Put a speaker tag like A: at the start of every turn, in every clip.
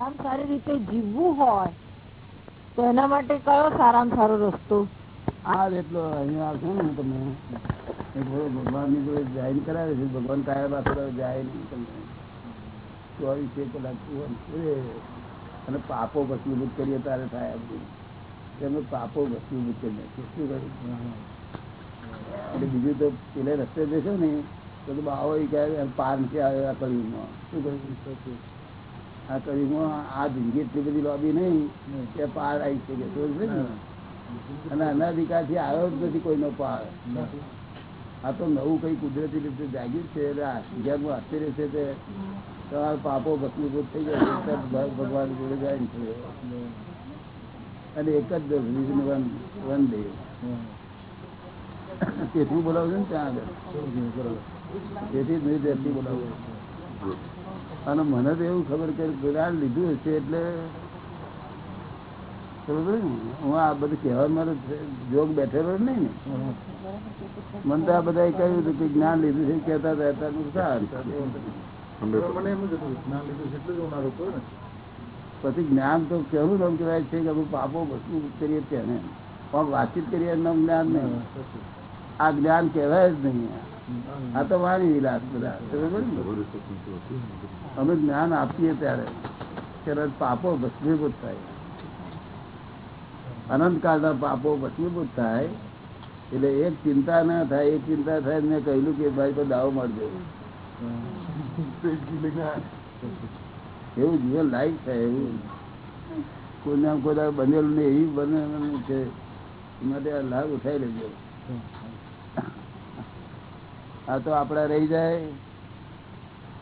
A: આમ સારી રીતે જીવવું હોય, તો એના માટે કયો સારામાં સારો રસ્તો?
B: આ એટલો અહીંયા આવશે ને તમે ભગવાનની જોડે જાહેર કરાવે છે, ભગવાન કાયમ આખો જાય નહીં તમને ચોવીસે કલાક અને પાપો ભસ્મીભૂત કરીએ તારે થાય એમનો પાપો ભસ્મીભૂત કરી નાખીએ શું કર્યું એટલે બીજું તો પેલા રસ્તે જશો ને, તો બાવો ઈ કહે કે પાર નથી આવે આ કર્યું. શું કહ્યું? આ કરી આ જિંદગી એટલી બધી લોબી નહીં કે પાર આવી શકે? અને અનાધિકારથી આવ્યો જ નથી કોઈનો પાર. આ તો નવું કઈ કુદરતી રીતે જાગ્યું છે એટલે આશ્ચર્યમાં આશ્ચર્ય છે તે તમારા પાપો ભસ્મીભૂત થઈ જાય છે, તરત ભગવાન જોડે જાય છે અને એક જ રીઝન વન વન ડે તેથી બોલાવું છું ને ત્યાં આગળ? તેથી જ નહીં ત્યાંથી બોલાવું અને મને તો એવું ખબર કે જ્ઞાન લીધું હશે એટલે બરોબર હું આ બધું કહેવા મારો જોગ બેઠેલો જ નહીં ને. મને તો આ બધા કહ્યું હતું કે જ્ઞાન લીધું છે કહેતા હતા હતા સારું.
C: એમ
B: પછી જ્ઞાન તો કેવું નામ કહેવાય છે કે અમે પાપો વસ્તુ કરીએ તેને પણ વાતચીત કરીએ એનું જ્ઞાન નહીં આ જ્ઞાન કહેવાય જ નહીં. આ તો વાણી વિલાસ બધા. અમે જ્ઞાન આપીએ ત્યારે ત્યારે પાપો ભસ્મીભૂત થાય. અનંતકાળના પાપો ભસ્મીભૂત થાય. એટલે એક ચિંતા ના થાય, એક ચિંતા થાય મેં કહ્યું કે ભાઈ તો દાવો મળજો એવું જીવન લાયક છે, એવું. કોઈને આમ કોઈ બનેલું ને એવી બને છે. માટે આ લાભ ઉઠાઈ લેજો. આ તો આપડા રહી જાય.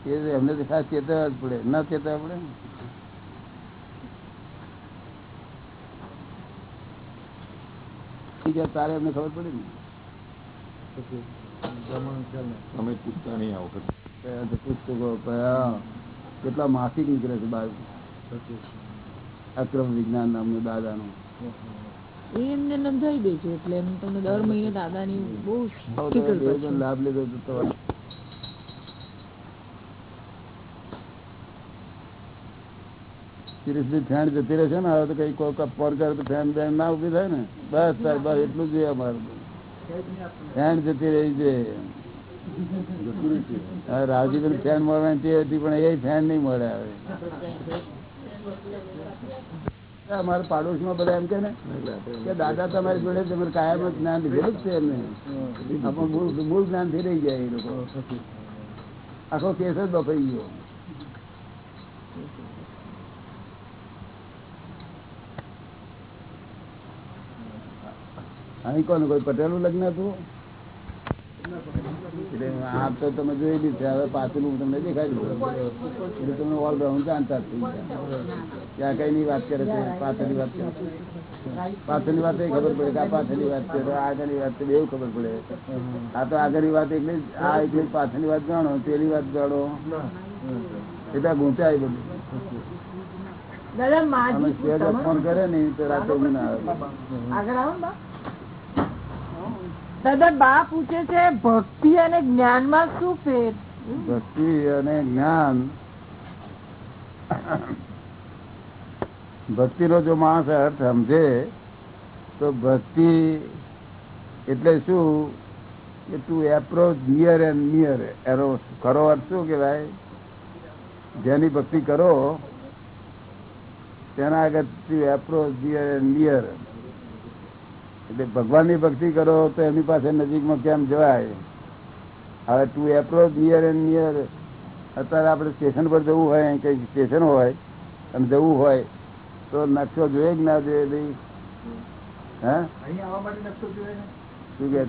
B: એ તો એમને તો ખાસ ચેતવા જ પડે. ના ચેતવા પડે તારે એમને ખબર પડે ને?
C: પછી પ્રમાણ
D: તમે પૂછતા નહીં આ વખત.
B: કયા તો પુસ્તકો કેટલા માસિક નીકળે છે બાર
C: પછી
B: અક્રમ વિજ્ઞાન નામનું દાદાનું.
A: એ એમને દે છે એટલે એમ તમને દર મહિને દાદાની બહુ
B: લાભ લીધો તો તમારે. સિરિયસલી ફેન જતી રહેશે ને હવે તો કઈ કોઈ ફોન કરે તો ફેન બેન ના ઊભી થાય ને. બસ તાર બસ એટલું જોઈએ અમારું. ફેન જતી રહી છે. રાજીભાઈ ફેન મળવાની તે હતી પણ એ ફેન નહીં મળે હવે. અમારા પાડોશમાં બધા એમ કે ને કે દાદા તમારી જોડે તમારે કાયમ જ્ઞાન લીધેલું જ છે એમને. આપણું મૂળ મૂળ જ્ઞાનથી રહી જાય એ લોકો. આખો કેસ જ બફાઈ ગયો. અહીં કોનું કોઈ પટેલું લગ્ન હતું? એટલે આ તો તમે જોયેલી છે. હવે પાછળનું તમને દેખાડ્યું એટલે તમે ઓલરાઉન્ડ જાણતા થઈ ત્યાં કઈ ની વાત કરે છે? પાછળની વાત કરે છે. પાછળની વાત એ ખબર પડે કે આ પાછળની વાત છે. આગળની વાત છે. એવું ખબર પડે. આ તો આગળની વાત એટલે આ એટલે પાછળની વાત જાણો પેલી વાત જાણો. એટલે ગુંચાય બધું. ફોન કરે ને તો રાતે ઊંઘ ના આવે.
A: દાદા, બા પૂછે છે, ભક્તિ અને જ્ઞાનમાં શું ફેર?
B: ભક્તિ અને જ્ઞાન. ભક્તિ નો જો માણસ અર્થ સમજે, તો ભક્તિ એટલે શું? કે તું એપ્રોચ નિયર એન્ડ નિયર એનો ખરો અર્થ શું કેવાય જેની ભક્તિ કરો, તેના આગળ તું એપ્રોચ નિયર એન્ડ નિયર એટલે ભગવાનની ભક્તિ કરો તો એમની પાસે નજીકમાં કેમ જવાય? હવે to approach near and near અત્યારે આપણે સ્ટેશન પર જવું હોય અહીં કઈ સ્ટેશન હોય અને જવું હોય તો નકશો જોઈએ કે ના જોઈએ ભાઈ? હે?
C: અહીંયા આવવા માટે નકશો જોઈએ ને?
B: શું કે?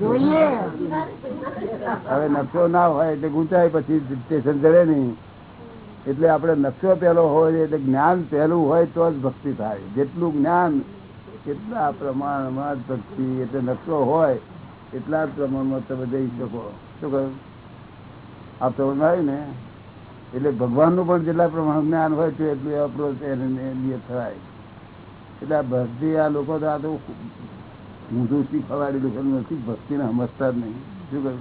B: હવે નકશો ના હોય એટલે ગુંચાય પછી સ્ટેશન ચડે નહીં. એટલે આપણે નકશો પેલો હોય એટલે જ્ઞાન પહેલું હોય તો જ ભક્તિ થાય. જેટલું જ્ઞાન એટલા પ્રમાણમાં ભક્તિ એટલે નકશો હોય એટલા પ્રમાણમાં તમે જઈ શકો. શું કહ્યું? આ પ્રમાણ આવ્યું ને? એટલે ભગવાનનું પણ જેટલા પ્રમાણ જ્ઞાન હોય તો એટલું અપ્રોચ એને થાય. એટલે ભક્તિ આ લોકો તો આ તો ઊંધું ખવાડી છે નથી ભક્તિને સમજતા જ નહીં. શું કહ્યું?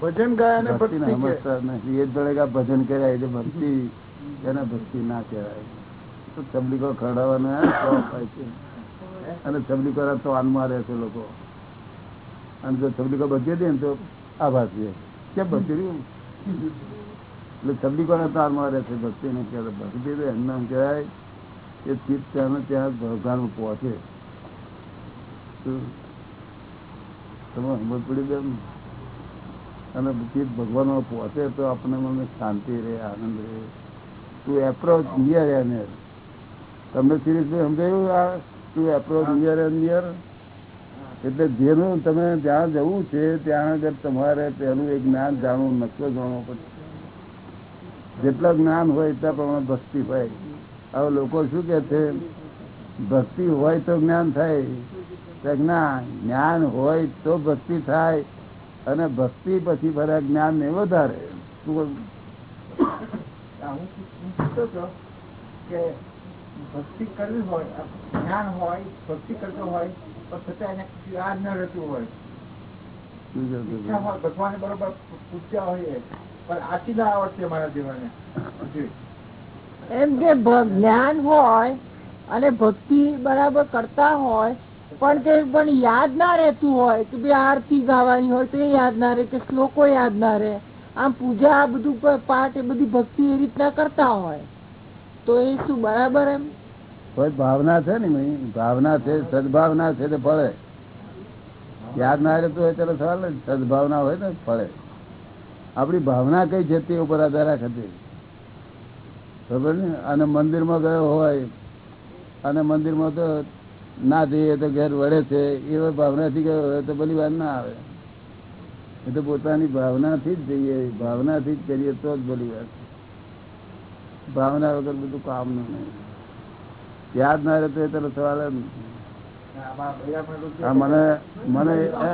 C: ભજન ગાયા
B: ભક્તિને સમજતા જ નથી એ આ ભજન કર્યા એટલે ભક્તિ એને ભક્તિ ના કહેવાય. તો તબલીગો ખરડાવવાના શોખ હોય છે. અને તબલીગો તો આનમાં રહે છે લોકો. અને જો તબલીગો બચી દે ને તો આભાર છે. કેમ બચી રહ્યું એટલે તબલીગો તો આનમાં રહે છે ભક્તિ ને કહેવાય ભક્તિ તો એમ કહેવાય કે ચિત્ત ત્યાં ત્યાં ભગવાન પહોંચે? તમે સમજ પડી બેન અને ચિત્ત ભગવાન પહોંચે તો આપણે મને શાંતિ રહે, આનંદ રહે. તું એપ્રોચ નિયર એને. તમને સિરિયસલી સમજાયું આ તું એપ્રોચ નિયર એન્ડ નિયર એટલે જેનું તમે જ્યાં જવું છે, ત્યાં આગળ તમારે પહેલું એક જ્ઞાન જાણવું નકશો જાણવું પડશે. જેટલા જ્ઞાન હોય એટલા પ્રમાણે ભક્તિ હોય. હવે લોકો શું કે છે, ભક્તિ હોય તો જ્ઞાન થાય. ના જ્ઞાન હોય તો ભક્તિ થાય. અને ભક્તિ પછી ફરે જ્ઞાન ને વધારે. શું
C: કે ભક્તિ કરવી હોય જ્ઞાન હોય ભક્તિ કરતો હોય પણ છતાં એને યાદ ન રહેતું હોય.
B: શું
C: ઈચ્છા હોય ભગવાને બરોબર પૂછ્યા હોય પણ આથી ના આવડશે મારા જીવને
A: એમ કે જ્ઞાન હોય અને ભક્તિ બરાબર કરતા હોય પણ તે પણ યાદ ના રહેતું હોય કે ભાઈ આરતી ગાવાની હોય તો યાદ ના રહે કે શ્લોકો યાદ ના રહે. આમ પૂજા આ બધું પાઠ એ બધી ભક્તિ એ રીતના કરતા હોય. તો એ શું બરાબર એમ?
B: ભાવના છે ને ભાવના છે, સદભાવના છે તો ફળે. યાદ ના રહેતું હોય ત્યારે સવાલ ને સદભાવના હોય ને ફળે. આપણી ભાવના કઈ છે તે ઉપર આધાર રાખે ખબર ને? અને મંદિરમાં ગયો હોય, અને મંદિરમાં તો ના જઈએ તો ઘેર વળે છે, એવા ભાવનાથી ગયો હોય તો ભલી વાર ના આવે. એ તો પોતાની ભાવનાથી જ જઈએ, ભાવનાથી જ કરીએ તો જ ભલી વાર. ભાવના વગર બધું કામનું નહીં. યાદ ના રહેતો એ તરફ સવાલ
C: મને
B: મને
C: એ.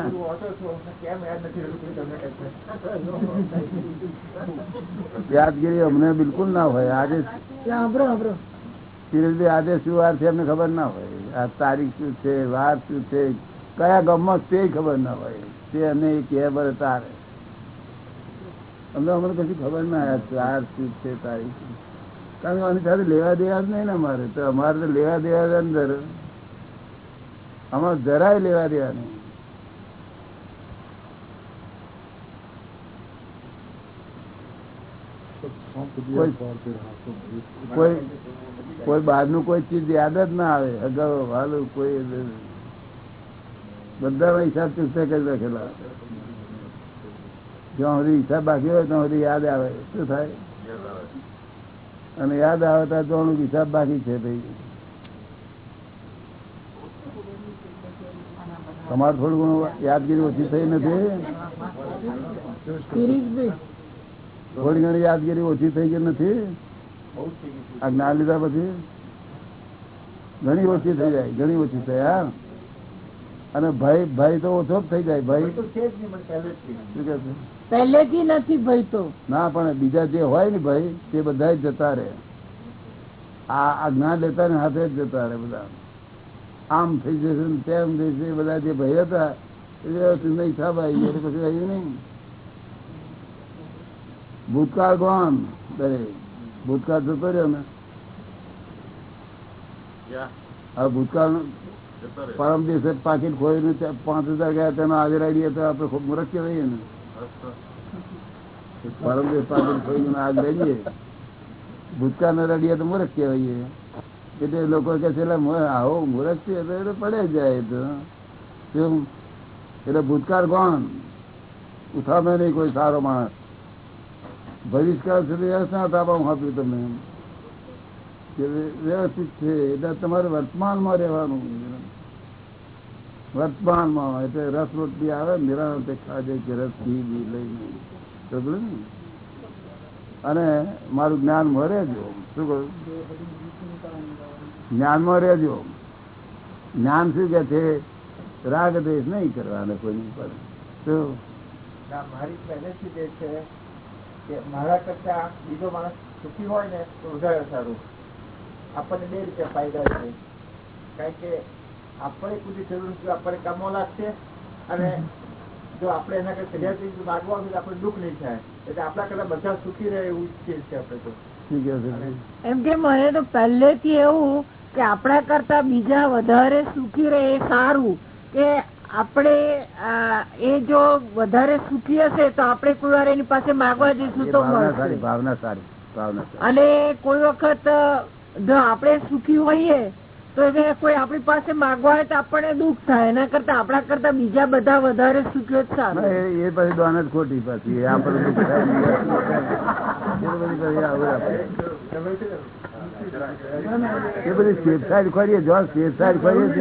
B: યાદગીરી અમને બિલકુલ ના હોય. આજે
A: સાંભળો
B: આજે શું વાર છે, અમને ખબર ના હોય. આ તારીખ શું છે, વાર શું છે, કયા ગામમાં તે ખબર ના હોય. તે અને કે બરે તારે. અમને અમને કશું ખબર ના વાર શું છે, તારીખ. કારણ આની સાથે લેવા દેવા જ નહીં ને અમારે. તો અમારે તો લેવા દેવા અંદર. અમારે જરાય લેવા દેવા નહીં. કોઈ કોઈ બહારનું કોઈ ચીજ યાદ જ ના આવે. અગાઉ હાલું કોઈ બધા હિસાબ ચૂકતા કરી રાખેલા જ્યાં સુધી હિસાબ બાકી હોય ત્યાં સુધી યાદ આવે. શું થાય? અને યાદ આવે તો જોવાનું હિસાબ બાકી છે ભાઈ. તમારે થોડું ઘણું યાદગીરી ઓછી થઈ નથી? થોડી ઘણી યાદગીરી ઓછી થઈ ગઈ નથી? આ જ્ઞાન લીધા પછી? ઘણી ઓછી થઈ જાય ઘણી ઓછી થઈ હા. અને ભાઈ ભાઈ તો ઓછો જ થઈ જાય
C: ભાઈ.
B: શું કે છે?
A: પહેલેથી નથી ભાઈ તો.
B: ના પણ બીજા જે હોય ને ભાઈ તે બધા જતા રહે. આ આ જ્ઞાન લેતા ને હાથે જ જતા રહે બધા. આમ થઈ જશે તેમ થઈ જશે બધા જે ભાઈ હતા એ વ્યવસ્થિત નહીં હિસાબ આવી ગયો પછી આવ્યું નહીં. ભૂતકાળ કોણ? દરેક ભૂતકાળ જતો રહ્યો ને. હવે ભૂતકાળ પરમ દિવસે પાકીટ ખોઈ તે પાંચ હજાર ગયા તેનો હાજર આવીએ તો આપણે ખૂબ મૂર્ખ રહીએ ને પરમ દિવસ પાકીટ આગ રહીએ ભૂતકાળ ને રડીએ તો મૂર્ખ કહેવાય એટલે લોકો કે છે આવો મૂર્ખ છે એટલે પડે જાય તો. શું? એટલે ભૂતકાળ કોણ? ઉઠાવે નહીં કોઈ સારો માણસ. ભવિષ્યકાળ સુધી વ્યવસ્થા તાપા આપ્યું તમને વ્યવસ્થિત છે. એટલે તમારે વર્તમાનમાં રહેવાનું. વર્તમાનમાં એટલે રસ રોટલી આવે ને નિરાંતે ખાજે કે રસ બી લઈને? અને મારું જ્ઞાનમાં રહેજો શું કહ્યું જ્ઞાનમાં રહેજો જ્ઞાન શું કે છે? રાગ દેશ નહીં કરવાના કોઈની પર. શું?
C: મારી પહેલેથી જે છે કે મારા કરતા બીજો માણસ સુખી હોય ને તો વધારે સારું. આપણને બે રીતે ફાયદા છે કારણ કે આપણે પૂરી જરૂર છે આપણે કામમાં લાગશે. અને જો આપણે એના કરતા સજાતી માગવા હોય તો આપણે દુઃખ નહીં થાય. એટલે આપણા કરતા બધા સુખી રહે એવું ઈચ્છીએ છીએ આપણે તો.
A: એમ કે મને તો પહેલેથી એવું કે આપણા કરતા બીજા વધારે સુખી રહે એ સારું. કે આપણે એ જો વધારે સુખી હશે તો આપણે કોઈ વાર એની પાસે માગવા જઈશું તો
B: ભાવના સારી ભાવના સારી ભાવના સારી.
A: અને કોઈ વખત જો આપણે સુખી હોઈએ તો એને કોઈ આપણી પાસે માગવા હોય તો આપણને દુઃખ થાય. એના કરતા આપણા કરતા બીજા બધા વધારે સુખ્યો તો સારું.
B: એ પછી દોન જ ખોટી પાછી. આપણને એ બધી સાઈડ ખોરીએ જો સાઈડ ખોરીએ છે.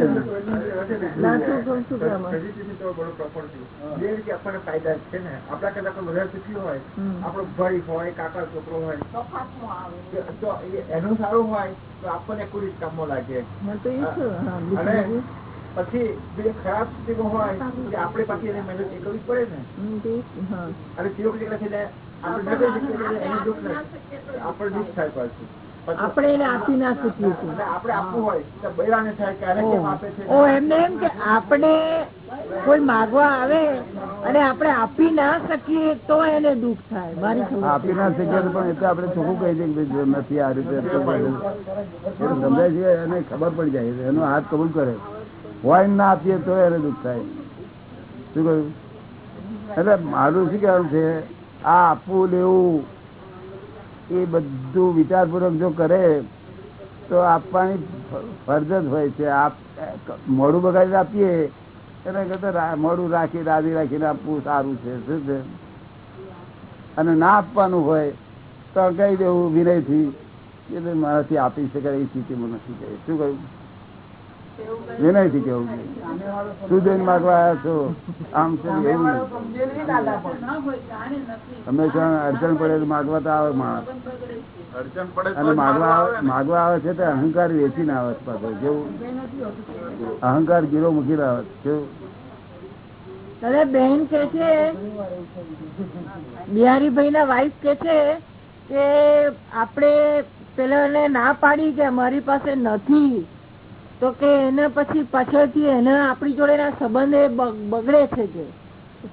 C: આપણને ફાયદા છે ને આપણા કરતા કોઈ વધારે સુખી હોય આપણો ભાઈ હોય કાકા છોકરો હોય તો- તો એ- એનું સારું હોય તો આપણને કોઈ લાગે? પછી બીજો ખરાબ સ્થિતિમાં હોય તો આપણે પાછી એને મહેનત કરવી પડે ને. અને આપણે દુઃખ આપણને થાય પછી-
A: આપણે એને આપી ના શકીએ છીએ.
C: આપણે આપવું હોય તો બૈરાને થાય કે આપે છે?
A: ઓ એમને એમ કે આપણે કોઈ માગવા આવે અને આપણે આપી ના શકીએ તો એને દુઃખ થાય. મારી
B: આપી ના શકીએ પણ એટલે આપણે ચોખ્ખું કહી દઈએ કે નથી આ રીતે સમજાય છે એને ખબર પડી જાય એનો હાથ કબૂલ કરે. હોય ના આપીએ તો એને દુઃખ થાય. શું કહ્યું? એટલે મારું શું કહેવાનું છે? આ આપવું લેવું એ બધું વિચારપૂર્વક જો કરે, તો આપવાની ફ- ફરજ હોય છે. આપ મોડું બગાડી આપીએ, એના કરતા મોડું રાખી, રાજી રાખીને આપવું સારું છે. શું છે? અને ના આપવાનું હોય, તો કહી દેવું વિનયથી એટલે મારાથી આપી શકાય, એ સ્થિતિમાં નથી કહે શું કહ્યું? વિનયથી કેવું શું જઈને માગવા આવ્યા છો આમ છે એવું. હંમેશા અડચણ પડે માગવા તો આવે માણસ. અને માગવા
C: માગવા
B: આવે છે તે અહંકાર વેચીને આવે છે પાછો જેવું અહંકાર ગીરો મૂકીને આવે છે
A: બેન કે છે બિહારીભાઈ ના વાઈફ કે છે કે આપણે પેલા ના પાડી કે અમારી પાસે નથી. તો કે એના પછી પાછળથી એના આપણી જોડે સંબંધ બગડે છે કે?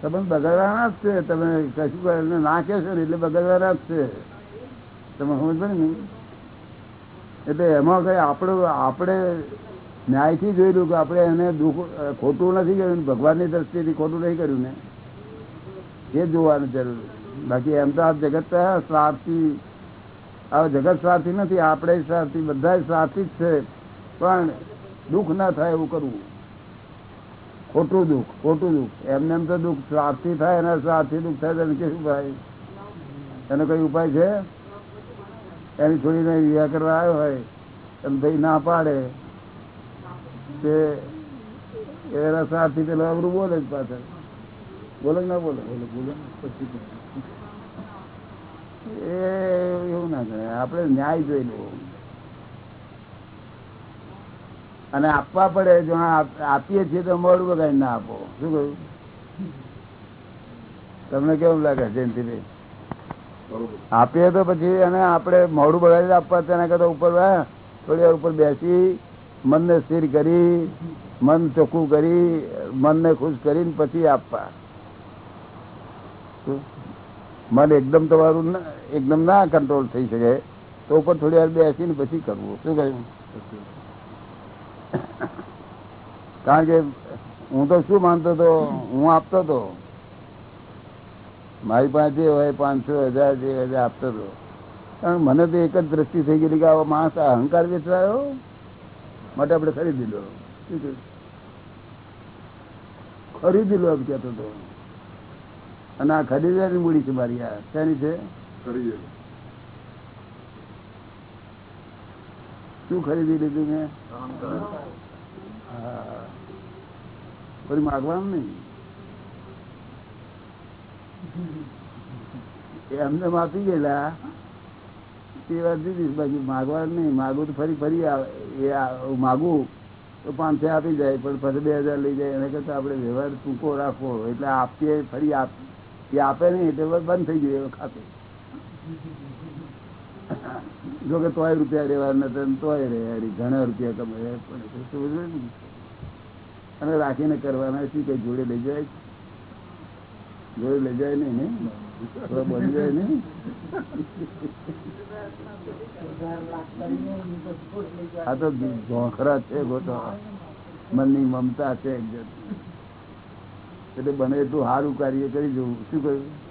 B: સંબંધ બગડવાના જ છે. તમે કશું ના કહેશો એટલે બગડવાના જ છે. તમે સમજો ને એટલે એમાં કઈ આપણું, આપણે ન્યાયથી જોયેલું કે આપણે એને દુઃખ, ખોટું નથી કર્યું ભગવાનની દ્રષ્ટિથી ખોટું નહીં કર્યું ને? એ જોવાનું જરૂર. બાકી એમ તો આ જગત સ્વાર્થી, આ જગત સ્વાર્થી નથી. આપણે સ્વાર્થી બધા સ્વાર્થી જ છે. પણ દુઃખ ના થાય એવું કરવું. ખોટું દુઃખ ખોટું દુઃખ. એમને એમ તો દુઃખ સ્વાર્થી થાય એના સ્વાર્થી દુઃખ થાય એને કેવું થાય એનો કઈ ઉપાય છે? એની છોડીને વિવાહ કરવા આવ્યો હોય એમ ભાઈ ના પાડે. તે એના સ્વાર્થી પેલો અવરું બોલે જ પાછળ. બોલે ના બોલે? બોલે બોલે. પછી એ એવું ના કરે આપણે ન્યાય જોઈ લેવો. અને આપવા પડે, જો આપીએ છીએ તો મોડું બગાડી ના આપો. શું કહ્યું? તમને કેવું લાગે, જયંતિભાઈ? આપીએ તો પછી અને આપણે મોડું બગાડી આપવા, તેના કરતા ઉપર થોડી વાર ઉપર બેસી, મનને સ્થિર કરી, મન ચોખ્ખું કરી, મનને ખુશ કરીને પછી આપવા. મન એકદમ તમારું એકદમ ના કંટ્રોલ થઈ શકે, તો ઉપર થોડી વાર બેસીને પછી કરવું. શું કહ્યું? કારણ કે હું તો શું માનતો હતો? હું આપતો હતો. મારી પાસે હોય પાંચસો, હજાર જે હજાર આપતો હતો. કારણ મને તો એક જ દ્રષ્ટિ થઈ ગયેલી કે આવો માણસ અહંકાર વેચવાયો? માટે આપણે ખરીદી લો. ખરીદી લો એમ કહેતો હતો. અને આ ખરીદવાની મૂડી છે મારી આ. શેની છે? શું ખરીદી લીધું મેં. માગવાનું નહીં. એ માપી ગયેલા. તે વાત દીધી. બાકી માગવાનું નહીં. માગવું તો ફરી ફરી એ માગું તો પાંચસો આપી જાય, પણ પછી બે હજાર લઈ જાય. એના કરતા આપણે વ્યવહાર ટૂંકો રાખવો. એટલે આપીએ, ફરી આપ, એ આપે નહીં, એટલે બંધ થઈ ગયું એ ખાતું જો કે રૂપિયા રહેવા નથી ઘણા રૂપિયા કમાય પણ. અને રાખીને કરવાના શું કઈ જોડે લઈ જાય જોડે લઈ જાય નહીં ને બની જાય નહીં. આ તો ઝોંખરા છે ગોતો મનની મમતા છે એટલે બને એટલું સારું કાર્ય કરી જવું. શું કહ્યું?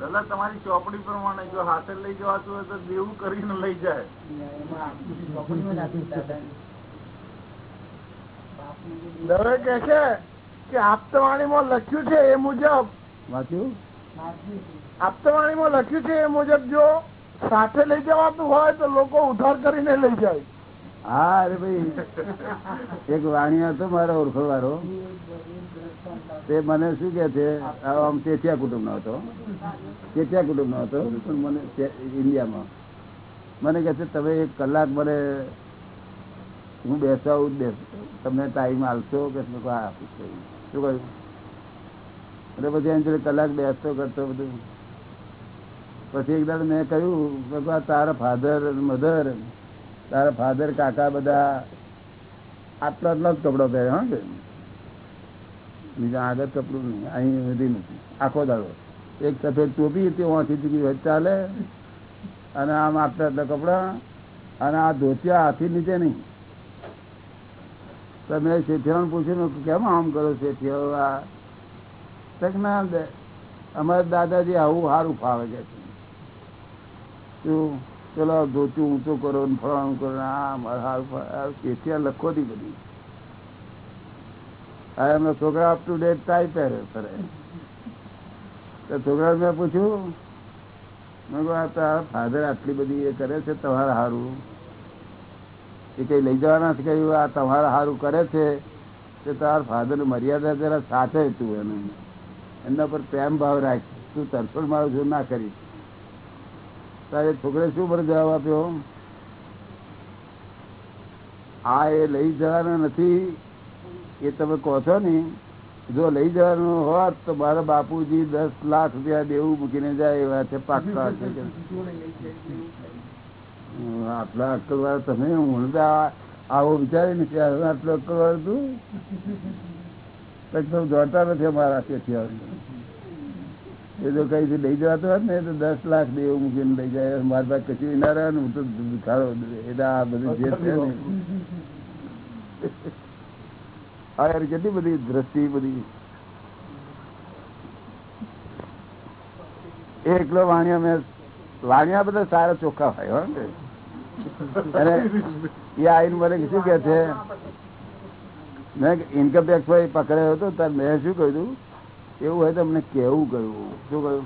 D: દાદા તમારી ચોપડી પ્રમાણે જો હાથે લઈ જવાતું હોય તો દેવું કરીને લઈ જાય.
C: દવે કે છે કે આપતવાણીમાં લખ્યું છે એ મુજબ.
B: વાંચ્યું?
C: આપતવાણીમાં લખ્યું છે એ મુજબ જો સાથે લઈ જવાતું હોય તો લોકો ઉધાર કરીને લઈ જાય.
B: હા, અરે ભાઈ. એક વાણી હતો મારો ઓળખો વાળો તે મને શું કે છે, આમ ચેચિયા કુટુંબ નો હતો. ચેચિયા કુટુંબ નો હતો, પણ મને ઇન્ડિયામાં. મને કે છે, તમે એક કલાક મને હું બેસાવું જ તમને ટાઈમ આપશો કે શું કહ્યું? એટલે પછી એમ જોડે કલાક બેસતો કરતો બધું. પછી એક દાડો મેં કહ્યું તારા ફાધર મધર તારા ફાધર કાકા બધા આટલા આટલા જ કપડો પહેરે, હા બીજા આગળ કપડું નહીં, અહીં સુધી નથી. આખો દાડો. એક સફેદ ટોપી તે વાંચી ચૂકી ચાલે. અને આમ આટલા આટલા કપડા, અને આ ધોતિયા હાથી નીચે નહીં. તમે મેં પૂછ્યું કેમ આમ કરો શેઠિયાઓ? આ તો કે ના અમારા દાદાજી આવું સારું ફાવે છે. શું? પેલો ધોતું ઊંચો કરો ફળાણું કરો આ લખો ની બધી. આ એમના છોકરા અપ ટુ ડેટ ટાઈ પહેરે ફરે. છોકરા મેં પૂછ્યું, મેં કહું આ તારા ફાધર આટલી બધી એ કરે છે, તમારા સારું એ કઈ લઈ જવાના છે, કહ્યું, આ તમારા સારું કરે છે, તે તાર ફાધર મર્યાદા જરા સાથે તું એને. એમના પર પ્રેમ ભાવ રાખ. તું તરફડ મારું છું ના કરી તારે છોકરે શું પર જવાબ આપ્યો? આ એ લઈ જવાના નથી. એ તમે કહો છો ને, જો લઈ જવાનું હોત તો મારા બાપુજી દસ લાખ રૂપિયા દેવું મૂકીને જાય એવા છે પાક્કા છે આટલા અક્કલ વાળા તમે, હું આવો વિચારી નથી આટલો અક્કલ વાળો તું? પછી તમે જોડતા નથી અમારા તેથી એ તો કઈ લઈ જવાતો હોત ને, તો દસ લાખ દેવ મૂકીને લઈ જાય. મારી પાસે કચી ના રહે હું તો ખાડો એટલે આ બધું જે છે આ યાર કેટલી બધી દ્રષ્ટિ, બધી. એકલો વાણિયા મેં વાણિયા બધા સારા ચોખ્ખા હોય ને. અને એ આઈને મને શું કે છે? મેં ઇન્કમ ટેક્સ ભાઈ પકડાયો હતો ત્યારે મેં શું કહ્યું એવું હોય તો અમને કેવું કહ્યું શું કહ્યું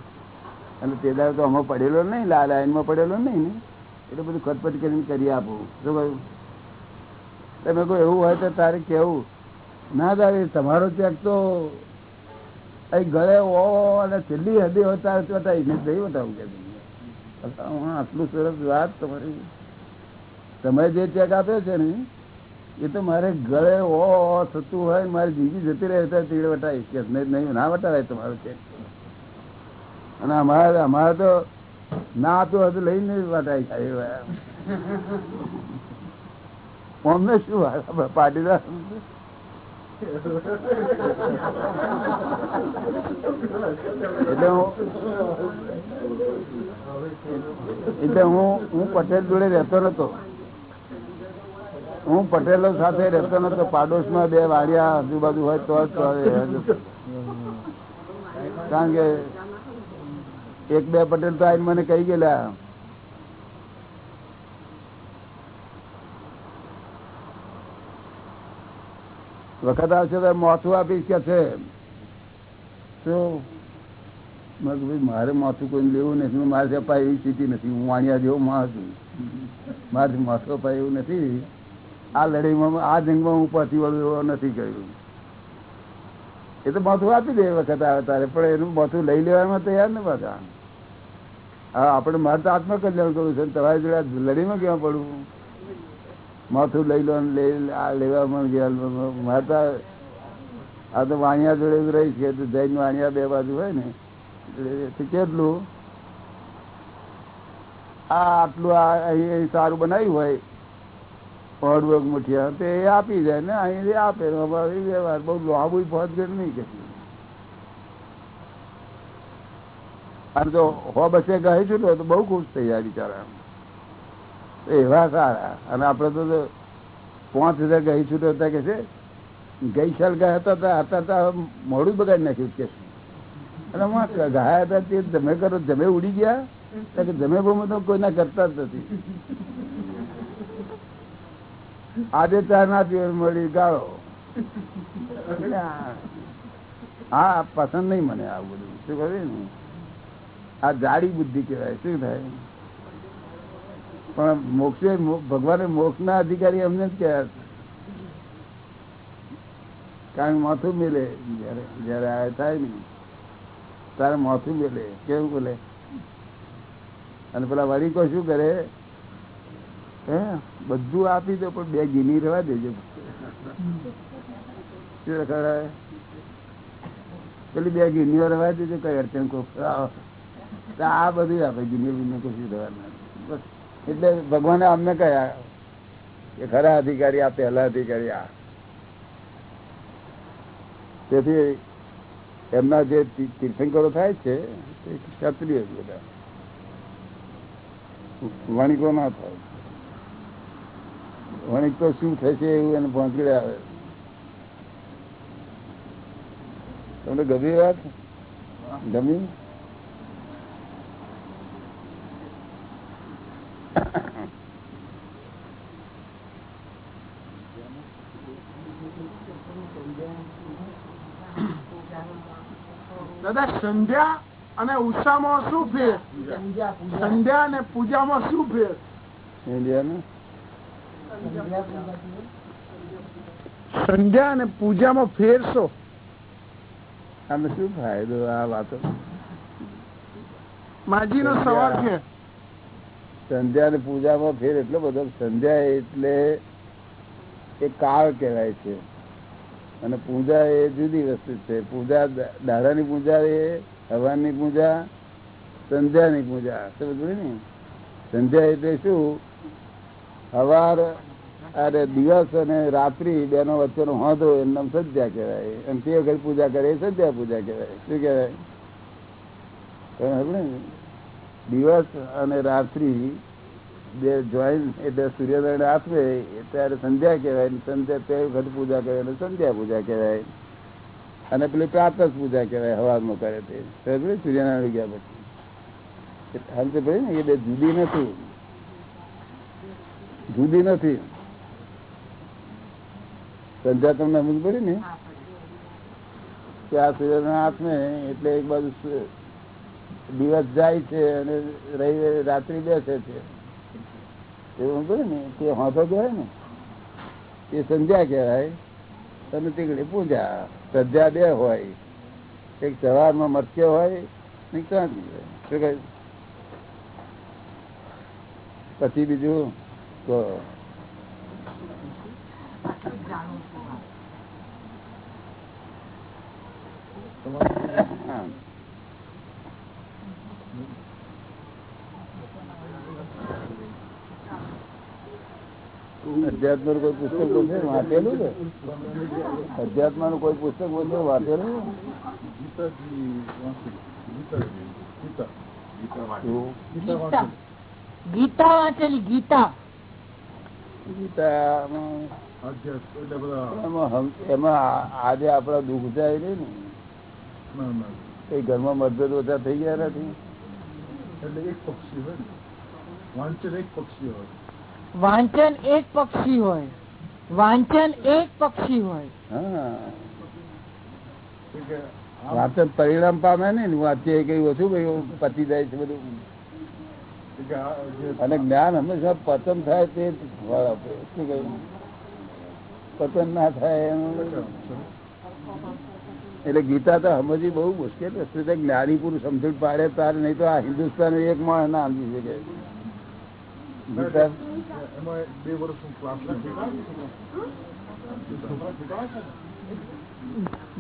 B: અને તે દાડે તો આમાં પડેલો નહીં, લા લાઈનમાં પડેલો નહીં ને? એટલે બધું ખટપટ કરીને કરી આપું. શું કહ્યું તમે કોઈ એવું હોય તો તારે કેવું? ના તારે, તમારો ચેક તો અહીં ગળે ઓ અને છેલ્લી હદી હોય તારે બતાવી જઈ બતાવું કે આટલું સરસ વાત તમારી. તમે જે ચેક આપ્યો છે ને એ તો મારે ગળે ઓ થતું હોય મારી જીવી જતી રહે તો તીડ વટાવીશ કે નહીં ના વટાવે તમારો ચેક અને અમારે અમારે તો ના તો લઈને વટાવી ખાય અમને શું પાટીદાર એટલે હું એટલે હું હું પટેલ જોડે રહેતો નતો. હું પટેલો સાથે રહેતો નતો. પાડોશમાં બે વાડિયા આજુબાજુ હોય તો. કારણ કે એક બે પટેલ તો આવીને મને કહી ગયેલા. વખત આવશે તો મોથું આપીશ કે છે. શું મારે માથું કોઈ લેવું નથી. મારે અપાય એવી સ્થિતિ નથી. હું વાણિયા જેવો માણસ છું. મારે માથું અપાય એવું નથી. આ લડાઈમાં આ જંગમાં હું પહોંચી વળું નથી ગયું એ તો માથું આપી દે વખત આવે તારે, પણ એનું માથું લઈ લેવામાં તૈયાર ને પાછા. આપણે મારે તો આત્મકલ્યાણ કરવું છે તમારી જોડે લડીમાં ક્યાં પડવું? માથું લઈ લો લેવામાં ગયા મારે તો આ તો વાણિયા જોડે રહી છે જૈન વાણિયા બે બાજુ હોય ને, એટલે કેટલું? આ આટલું આ અહીં સારું બનાવ્યું હોય હળવગ મુઠિયા તે આપી જાય ને અહીં આપે વ્યવહાર બહુ લાંબુ પહોંચ ગયું નહીં કે અને જો હો બસે ગઈ છૂટો તો બહુ ખુશ થઈ જાય બિચારા એવા સારા. અને આપણે તો પાંચ હજાર ગઈ છૂટો હતા કે છે ગઈ સાલ ગયા હતા હતા તો મોડું બગાડી નાખ્યું કે અને હું ગયા હતા તે જમે કરો, જમે ઉડી ગયા. કે જમે બહુ તો કોઈના કરતા જ નથી. આજે ચા ના પીવા મળી, ગાળો. હા, પસંદ નહીં મને આવું બધું. શું કહ્યું ને આ જાડી બુદ્ધિ કહેવાય. શું થાય? પણ મોક્ષે ભગવાને મોક્ષ ના અધિકારી અમને જ કહેવા કારણ માથું મેલે. જયારે જયારે આ થાય ને તારે માથું મેલે. કેવું બોલે? અને પેલા વડીકો શું કરે? હે? બધું આપી દો, પણ બે ગીની રહેવા દેજો. પેલી બે ગીનીઓ રહેવા દેજો, કઈ અડચણ આ બધું આપે ગીની બીની કશું રહેવાનું એટલે ભગવાને અમને કયા? કે ખરા અધિકારી, આ પહેલા અધિકારી, આ. તેથી એમના જે તીર્થંકરો થાય છે, તે ક્ષત્રિય બધા. વણિકો ના થાય. વણિક તો શું થશે એવું એને પહોંચડે આવે. તમને ગમી વાત? ગમી?
E: દાદા સંધ્યા અને ઉષામાં શું ફેર? સંધ્યા અને પૂજામાં શું ફેર?
B: ઇન્ડિયાનું
E: સંધ્યા અને પૂજામાં ફેર શું
B: આને શું ફાયદો આ વાતો?
E: માજી નો સવાલ છે.
B: સંધ્યા ને પૂજામાં ફેર એટલો બધો સંધ્યા એટલે એ કાળ કહેવાય છે. અને પૂજા એ જુદી વસ્તુ છે. પૂજા દા- દાડાની પૂજા એ હવારની પૂજા સંધ્યાની પૂજા. સમજ ને? સંધ્યા એટલે શું? હવાર અરે દિવસ અને રાત્રિ બેનો વચ્ચેનો હોદો એનું નામ સંધ્યા કહેવાય. અને તે વખત પૂજા કરે એ સજ્જા પૂજા કહેવાય. શું કહેવાય? દિવસ અને રાત્રિ બે જોઈન એટલે સૂર્યનારાયણ આપે ત્યારે સંધ્યા કહેવાય સંધ્યા તે વખત પૂજા કરે એટલે સંધ્યા પૂજા કહેવાય. અને પેલી પ્રાતઃ પૂજા કહેવાય હવામાં કરે તે. સૂર્યનારાયણ ગયા પછી. હાલ તો ભાઈ ને એ બે જુદી નથી. જુદી નથી. સંધ્યા તમને સમજ પડી ને કે આ સૂર્યનારાયણ હાથને એટલે એક બાજુ દિવસ જાય છે અને રવિવારે રાત્રિ બેસે છે. એવું કહ્યું ને તે હોતો કહેવાય ને એ સંધ્યા કહેવાય. અને તીકડી પૂજા સંધ્યા બે હોય. એક સવારમાં મત્સ્ય હોય ને ક્રાંતિ હોય. શું કહે? પછી બીજું તો હા અધ્યાત્મનું કોઈ પુસ્તક વાંચેલું છે? અધ્યાત્મનું કોઈ પુસ્તક વાંચેલું
A: ગીતા ગીતા વાંચેલી ગીતા.
B: ગીતા એમાં આજે આપડા દુઃખ જાય ને. કઈ ઘરમાં મતભેદ ઓછા થઈ ગયા નથી.
E: એટલે એક પક્ષી હોય વાંચન એક પક્ષી હોય.
A: વાંચન એક પક્ષી હોય. વાંચન એક પક્ષી હોય.
B: વાંચન પરિણામ પામે ને. વાંચીએ કઈ ઓછું ભાઈ પતી જાય છે બધું. અને જ્ઞાન હંમેશા પતન થાય તે ફળ આપે. શું કહ્યું? પતન ના થાય એનું એટલે ગીતા તો સમજવી બહુ મુશ્કેલ વસ્તુ છે. જ્ઞાની પુરુષ સમજણ પાડે તારે નહીં તો આ હિન્દુસ્તાન એક માણસ ના સમજી શકે. ગીતા?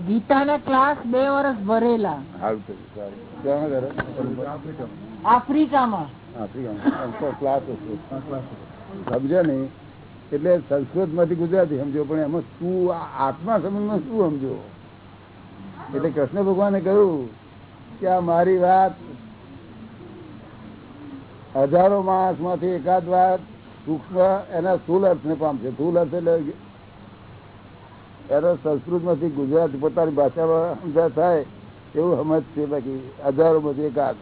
A: ગીતાના ક્લાસ બે વર્ષ ભરેલા? આફ્રિકામાં.
B: આફ્રિકામાં. ક્લાસ હતો. સમજ્યો એટલે સંસ્કૃતમાંથી ગુજરાતી સમજો પણ એમાં શું આત્મા સંબંધમાં શું સમજો? એટલે કૃષ્ણ ભગવાને કહ્યું કે આ મારી વાત હજારો માણસમાંથી એકાદ વાત સૂક્ષ્મ એના સ્થૂલ અર્થને પામશે. સ્થુલ અર્થ એટલે એનો સંસ્કૃતમાંથી ગુજરાતી પોતાની ભાષામાં થાય એવું સમજ છે બાકી હજારો માંથી એકાદ.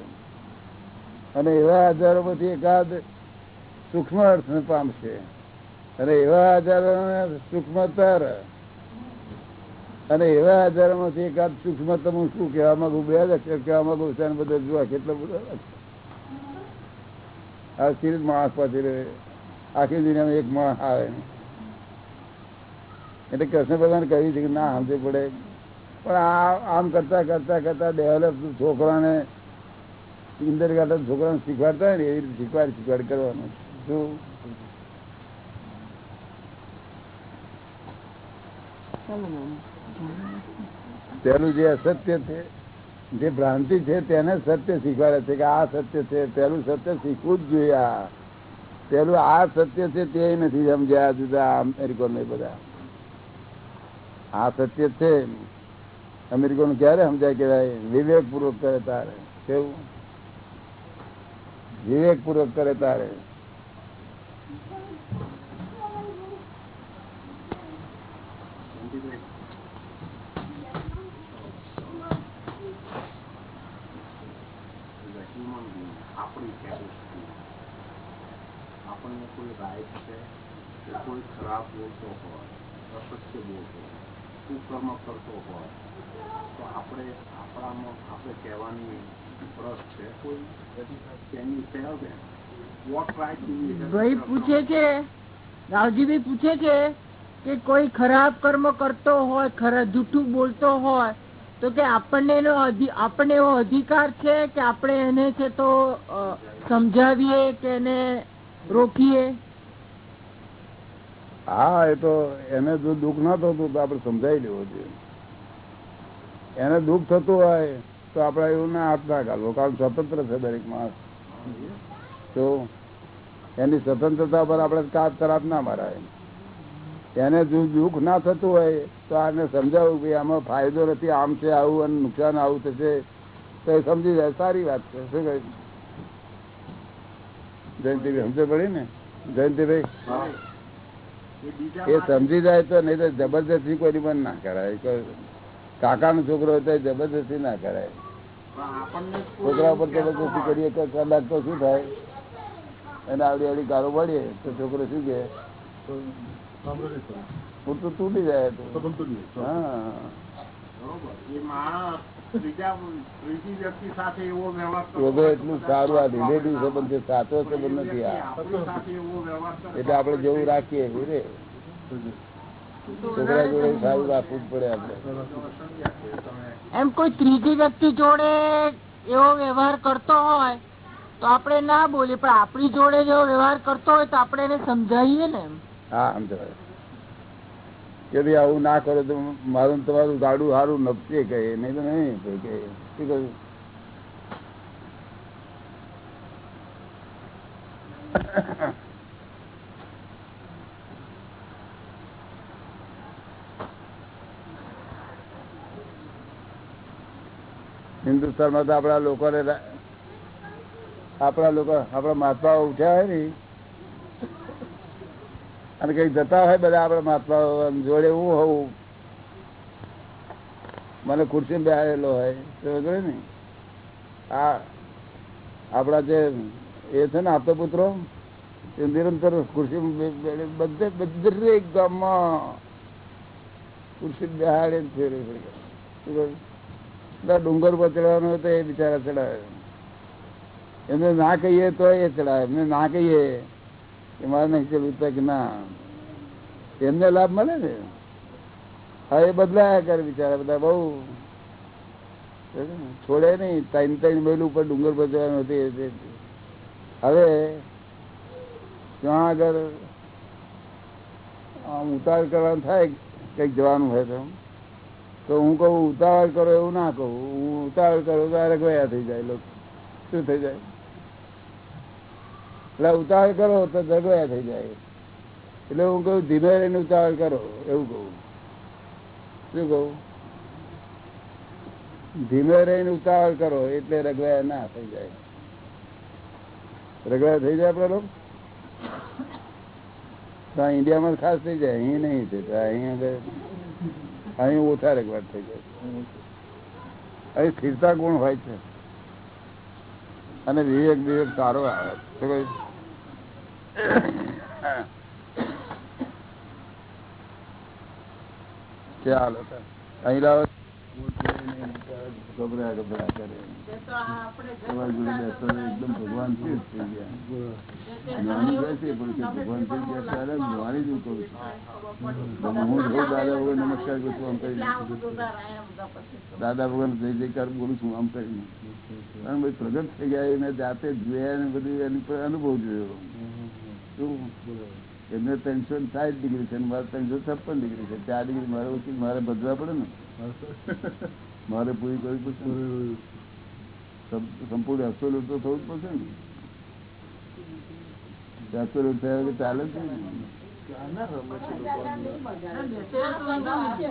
B: અને એવા હજારો માંથી એકાદ સૂક્ષ્મ અર્થને પામશે. અને એવા હજારો સૂક્ષ્મતર અને એવા હજારોમાંથી એકાદ સૂક્ષ્મતમ હું શું કહેવા માંગુ? બે જ અક્ષર માંગુ છે બધા જોવા કેટલા બધા આ સ્થિર માણસ પાછી રહે આખી દુનિયામાં એક માણસ આવે એટલે કૃષ્ણ ભગવાન કહ્યું છે કે ના, સમજે પડે. પણ આ આમ કરતા કરતા કરતા ડેવલપ છોકરાને ઇન્દર ગાર્ડન છોકરાને શીખવાડતા હોય ને, એવી રીતે શીખવાડ શીખવાડ કરવાનું. શું? પેલું જે અસત્ય છે, જે ભ્રાંતિ છે, તેને સત્ય શીખવાડે છે કે આ સત્ય છે, પેલું સત્ય શીખવું જ જોઈએ આ. પેલું આ સત્ય છે તે નથી સમજ્યા જુદા, અમેરિકન ને બધા. આ સત્ય છે અમેરિકન ક્યારે સમજાય કેવાય વિવેક પૂર્વક કરે તારે. કેવું? વિવેક પૂર્વક કરે તારે
D: આપણી capacity. આપણને કોઈ રાઈટ છે કે કોઈ ખરાબ બોલતો હોય અસત્ય બોલતો હોય કુકર્મ કરતો હોય તો આપણે આપણામાં આપણે કહેવાની રસ છે? કોઈ can you tell them what right
A: ભાઈ પૂછે છે, રાવજીભાઈ પૂછે છે કે કોઈ ખરાબ કર્મ કરતો હોય, ખરા, જૂઠું બોલતો હોય, તો કે આપણને એનો આપણને એવો અધિકાર છે કે આપણે એને છે તો સમજાવીએ કે એને રોકીએ?
B: હા, એ તો એને જો દુઃખ ના થતું તો આપણે સમજાવી લેવો જોઈએ. એને દુઃખ થતું હોય તો આપણે એવું ના હાથ ના કારણ સ્વતંત્ર છે દરેક માણસ. તો એની સ્વતંત્રતા પર આપણે કાપ ખરાબ ના મારાય. એને જો દુઃખ ના થતું હોય તો આને સમજાવું કે આમાં ફાયદો નથી, આમ છે, આવું અને નુકસાન આવું થશે. તો એ સમજી જાય. સારી વાત છે. શું કહે જયંતિભાઈ સમજ પડી ને? જયંતિભાઈ? એ સમજી જાય તો નહીં તો જબરજસ્તી કોઈ પણ ના કરાય. કાકા નો છોકરો હોય તો જબરજસ્તી ના કરાય. છોકરા ઉપર જબરજસ્તી કરીએ? તો કલાક તો શું થાય? એને આવડી આવડી ગારો પડીએ તો છોકરો શું કે પૂરતું તો. તૂટી જાય તો. હા.
D: બરોબર એ માણસ ત્રીજા ત્રીજી વ્યક્તિ સાથે એવો વ્યવહાર કરતો
B: બધો એટલું સારું આ રિલેટિવ સંબંધ છે સાચો સંબંધ નથી આ.
D: આપણી સાથે એવો વ્યવહાર કરે
B: એટલે આપણે જેવું રાખીએ એવું રે છોકરા જોડે સારું રાખવું જ પડે આપડે
A: એમ કોઈ ત્રીજી વ્યક્તિ જોડે એવો વ્યવહાર કરતો હોય તો આપણે ના બોલીએ. પણ આપણી જોડે જેવો વ્યવહાર કરતો હોય તો આપણે એને સમજાવીએ ને એમ.
B: હા સમજાય કે ભાઈ આવું ના કરો તો મારું તમારું ગાડું સારું નપશે કહે નહીં તો નહીં કહે શું કહ્યું? હિન્દુસ્તાનમાં તો આપણા લોકોને આપણા લોકો આપણા મહાત્માઓ ઉઠ્યા હોય ને અને કઈ જતા હોય બધા આપડે મહાત્મા જોડે હું હોઉં. મને ખુરશી બેહાડેલો હોય ને આ આપણા જે એ છે ને આપતો પુત્રો એ નિરંતર ખુરશી બધે બધે ગામમાં ખુરશી બેહાડે? બધા ડુંગર પર ચડવાનો હોય તો એ બિચારા ચડાવે. એમને ના કહીએ તો એ ચડાવે. એમને ના કહીએ કે ના. એમને લાભ મળે ને? હા, એ બદલાયા કરે બિચારા બધા બહુ. છોડે નહીં. ત્રણ ત્રણ મહિલ ઉપર ડુંગર પર જવાનું હતું હવે ત્યાં આગળ આમ ઉતાર કરવાનું થાય કંઈક જવાનું હોય તો. તો હું કહું, ઉતાવળ કરો એવું ના કહું. હું ઉતાવળ કરું ત્યારે ગયા થઈ જાય લોકો. શું થઈ જાય? એટલે ઉતાવળ કરો તો જગવાયા થઈ જાય. એટલે હું કહું, ધીમે રહીને ઉતાવળ કરો, એવું કહું. શું કહું? ધીમે રહીને ઉતાવળ કરો એટલે રગવાયા ના થઈ જાય. રગડા થઈ જાય આપડે તો ઇન્ડિયામાં ખાસ થઈ જાય, અહીં નહીં થતા અહીં આગળ અહીં ઓછા રગવાટ થઈ જાય. અહીં સ્થિરતા કોણ હોય છે? અને વિવેક વિવેક સારો આવે? ચાલો. અહીં લાવો ગભરા કરે. એકદમ ભગવાન કે ભગવાન હું દાદા ભગવાન નમસ્કાર દાદા ભગવાન જય જયકાર બોલું છું, આમ કરીને અને ભાઈ પ્રગટ થઈ ગયા એને જાતે જોયા ને બધું એની પર અનુભવ જોયો. શું? એમને ત્રણસો સાઠ ડિગ્રી છે મારે ત્રણસો છપ્પન ડિગ્રી છે. ચાર ડિગ્રી મારે મારે ભજવા પડે ને. મારે પૂરી કરવી પડશે સંપૂર્ણ એબ્સોલ્યુટ તો થવું જ પડશે ને? એબ્સોલ્યુટ થયા વગર ચાલે છે ને.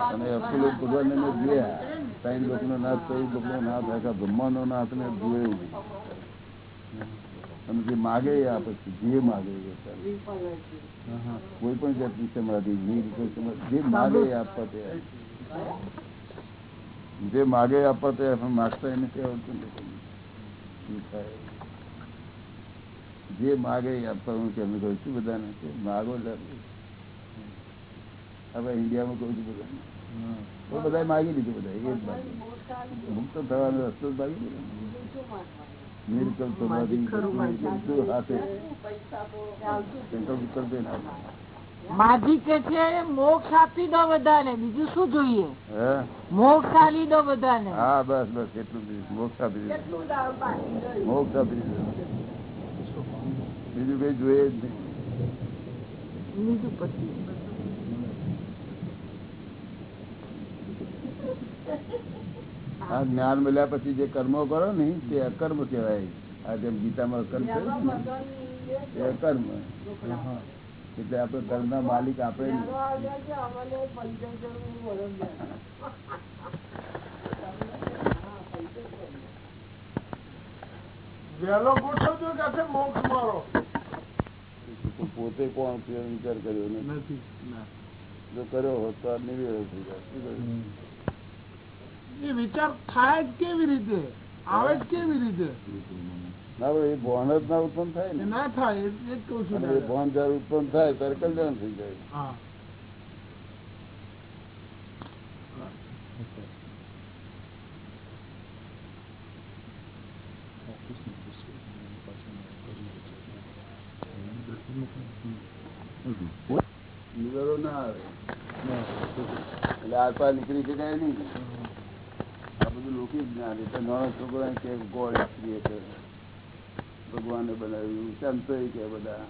B: અને એબ્સોલ્યુટ લોકનો નાથ થયું લોકનો નાથ, આખા બ્રહ્માંડનો નાથ મેં જોયું અને જે માગે આ પછી, જે માગે કોઈ પણ જાતની સમાધિ જે માગે આપવા તૈયાર. જે માગે આપવા પણ માગતા એને નથી થાય? જે માગે આપવાનું આપવા હું કેમ કહું છું બધાને કે માગો હવે ઇન્ડિયામાં કહું છું બધાને. તો બધા માગી લીધું બધા એ જ મુક્ત થવાનો રસ્તો જ માગી લીધો. નિર્કલ્પ સમાધિ હાથે? સંકલ્પ વિકલ્પ ના
A: માજી કે છે મોક્ષ આપી દો બધાને. બીજું શું જોઈએ? મોક્ષ આપી દો બધાને.
B: હા બસ બસ એટલું મોક્ષ આપી દો મોક્ષ આપી દો બીજું કઈ જોઈએ જ નહીં.
A: બીજું પછી.
B: આ જ્ઞાન મળ્યા પછી જે કર્મો કરો ને તે અકર્મ કહેવાય. આ જેમ ગીતામાં અકર્મ છે. અકર્મ. એટલે આપણે કર્મના માલિક આપણે પોતે કોણ વિચાર કર્યો નથી. જો કર્યો હોત તો થઈ જાય
E: એ વિચાર થાય જ કેવી રીતે? આવે જ કેવી રીતે?
B: એ ભણ જ ના ઉત્પન્ન થાય ને.
E: ના થાય એ જ કઉ છું
B: એ
E: દાદા.
B: ભણ જયારે ઉત્પન્ન થાય ત્યારે કલ્યાણ થઈ જાય. ના આવે. એટલે આરપાર નીકળી શકાય નહીં? આ બધું લૌકિક જ્ઞાન એટલે નાનો છોકરા કે ગોળ ક્રિએટર ભગવાને બનાવ્યું સંતો કે બધા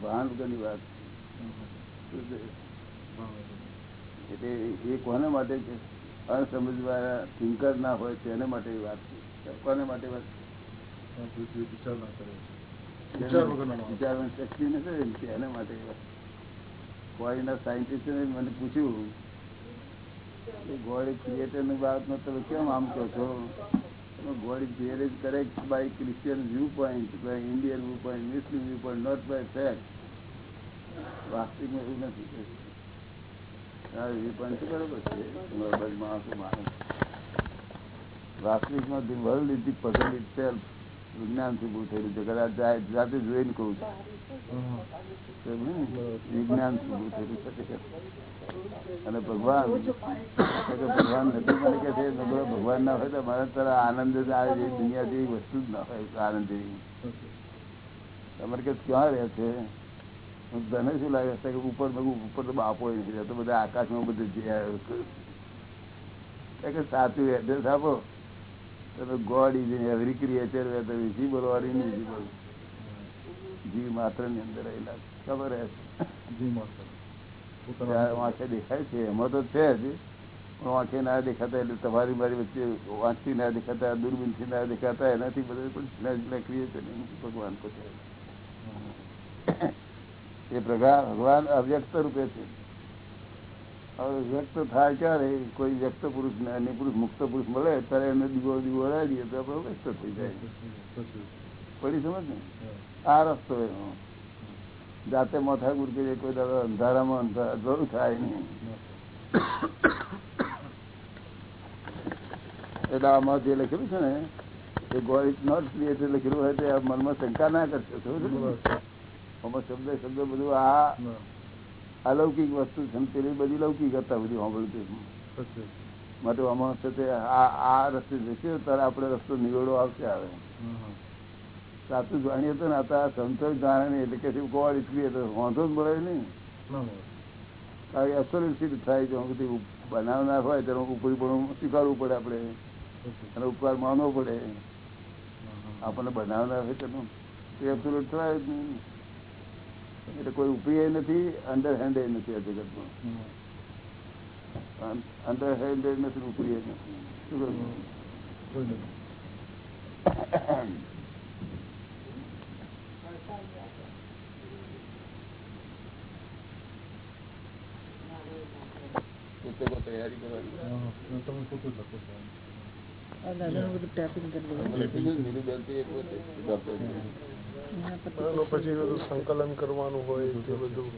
B: ભાન વગરની વાત. એટલે એ કોને માટે અસમજવાળા થિંકર ના હોય તેને માટે વાત છે. કોને માટે વાત વિચારવાની શક્તિ નથી ને માટે વાત ફોરેનના સાયન્ટિસ્ટે મને પૂછ્યું ગોડ ક્રિએટરની બાબતમાં તમે કેમ આમ કહો છો? God is created correct by Christian viewpoint by Indian viewpoint Muslim viewpoint not by fact વાસ્તવિકમાં એવું નથી વ્યૂ પોઈન્ટ બરોબર છે? વાસ્તવિકમાં the world is the puzzle itself વિજ્ઞાનથી ઉભું થયેલું છે. કદાચ જાતે જોઈને કહું. છું વિજ્ઞાન ઉભું થયેલું છે. અને ભગવાન ભગવાન નથી મને કે છે ભગવાન ના હોય તો મારે તારા આનંદ જ આવે છે. દુનિયા જેવી વસ્તુ જ ના હોય આનંદ જેવી તમારે કે ક્યાં રહે છે? હું તને શું લાગે છે કે ઉપર ઉપર તો બાપો નથી રહેતો. બધા આકાશમાં બધું જે આવ્યું કે સાચું એડ્રેસ આપો. God is in every creature whether visible or invisible જીવ માત્રની અંદર રહેલા ખબર ત્યાં દેખાય છે એમાં તો છે જ. પણ આંખે ના દેખાતા એટલે તમારી મારી વચ્ચે વાંચી ના દેખાતા દૂરબીનથી ના દેખાતા એનાથી બધા પણ ક્રિએચર ભગવાન પોતે એ પ્રગા ભગવાન અવ્યક્ત રૂપે છે. વ્યક્ત થાય ત્યારે કોઈ વ્યક્ત પુરુષ ને પુરુષ મુક્ત પુરુષ મળે ત્યારે એને દીવો દીવો ઓડાડીએ તો આપણે વ્યક્ત થઈ જાય. પડી સમજ ને? આ રસ્તો એનો જાતે મોથા ગુરકી કોઈ દાદા અંધારામાં અંધારા થાય નહીં. એટલે આમાં જે લખેલું છે ને એ ગોડ ઇઝ નોટ ક્રિએટેડ લખેલું હોય તો આ મનમાં શંકા ના કરશે? આમાં શબ્દ શબ્દ બધું આ અલૌકિક વસ્તુ છે પેલી બધી લૌકિક હતા બધી માટે આમાં છે આ રસ્તે જશે ત્યારે આપણે રસ્તો નિવેડો આવશે આવે. સાચું જાણીએ તો ને આ તો સંતોષ જાણે એટલે કે ગોડ ઇઝ ક્રિએટેડ વાંધો જ મળે નહીં. કારણ કે સિદ્ધ થાય છે બધી બનાવનાર હોય તેનો ઉપરી પણ સ્વીકારવું પડે આપણે. અને ઉપકાર માનવો પડે. આપણને બનાવનાર હોય તેનો એ absolute થાય જ નહીં. એટલે કોઈ ઉપરી નથી અંડર હેન્ડ નથી આ જગતમાં. અંડર હેન્ડ નથી ઉપરી નથી. શું કહ્યું? તૈયારી કરવાની.
A: આ દાદાનું બધું ટેપિંગ કરી
B: ડોક્ટર.
E: પછી બધું સંકલન કરવાનું હોય તે બધું.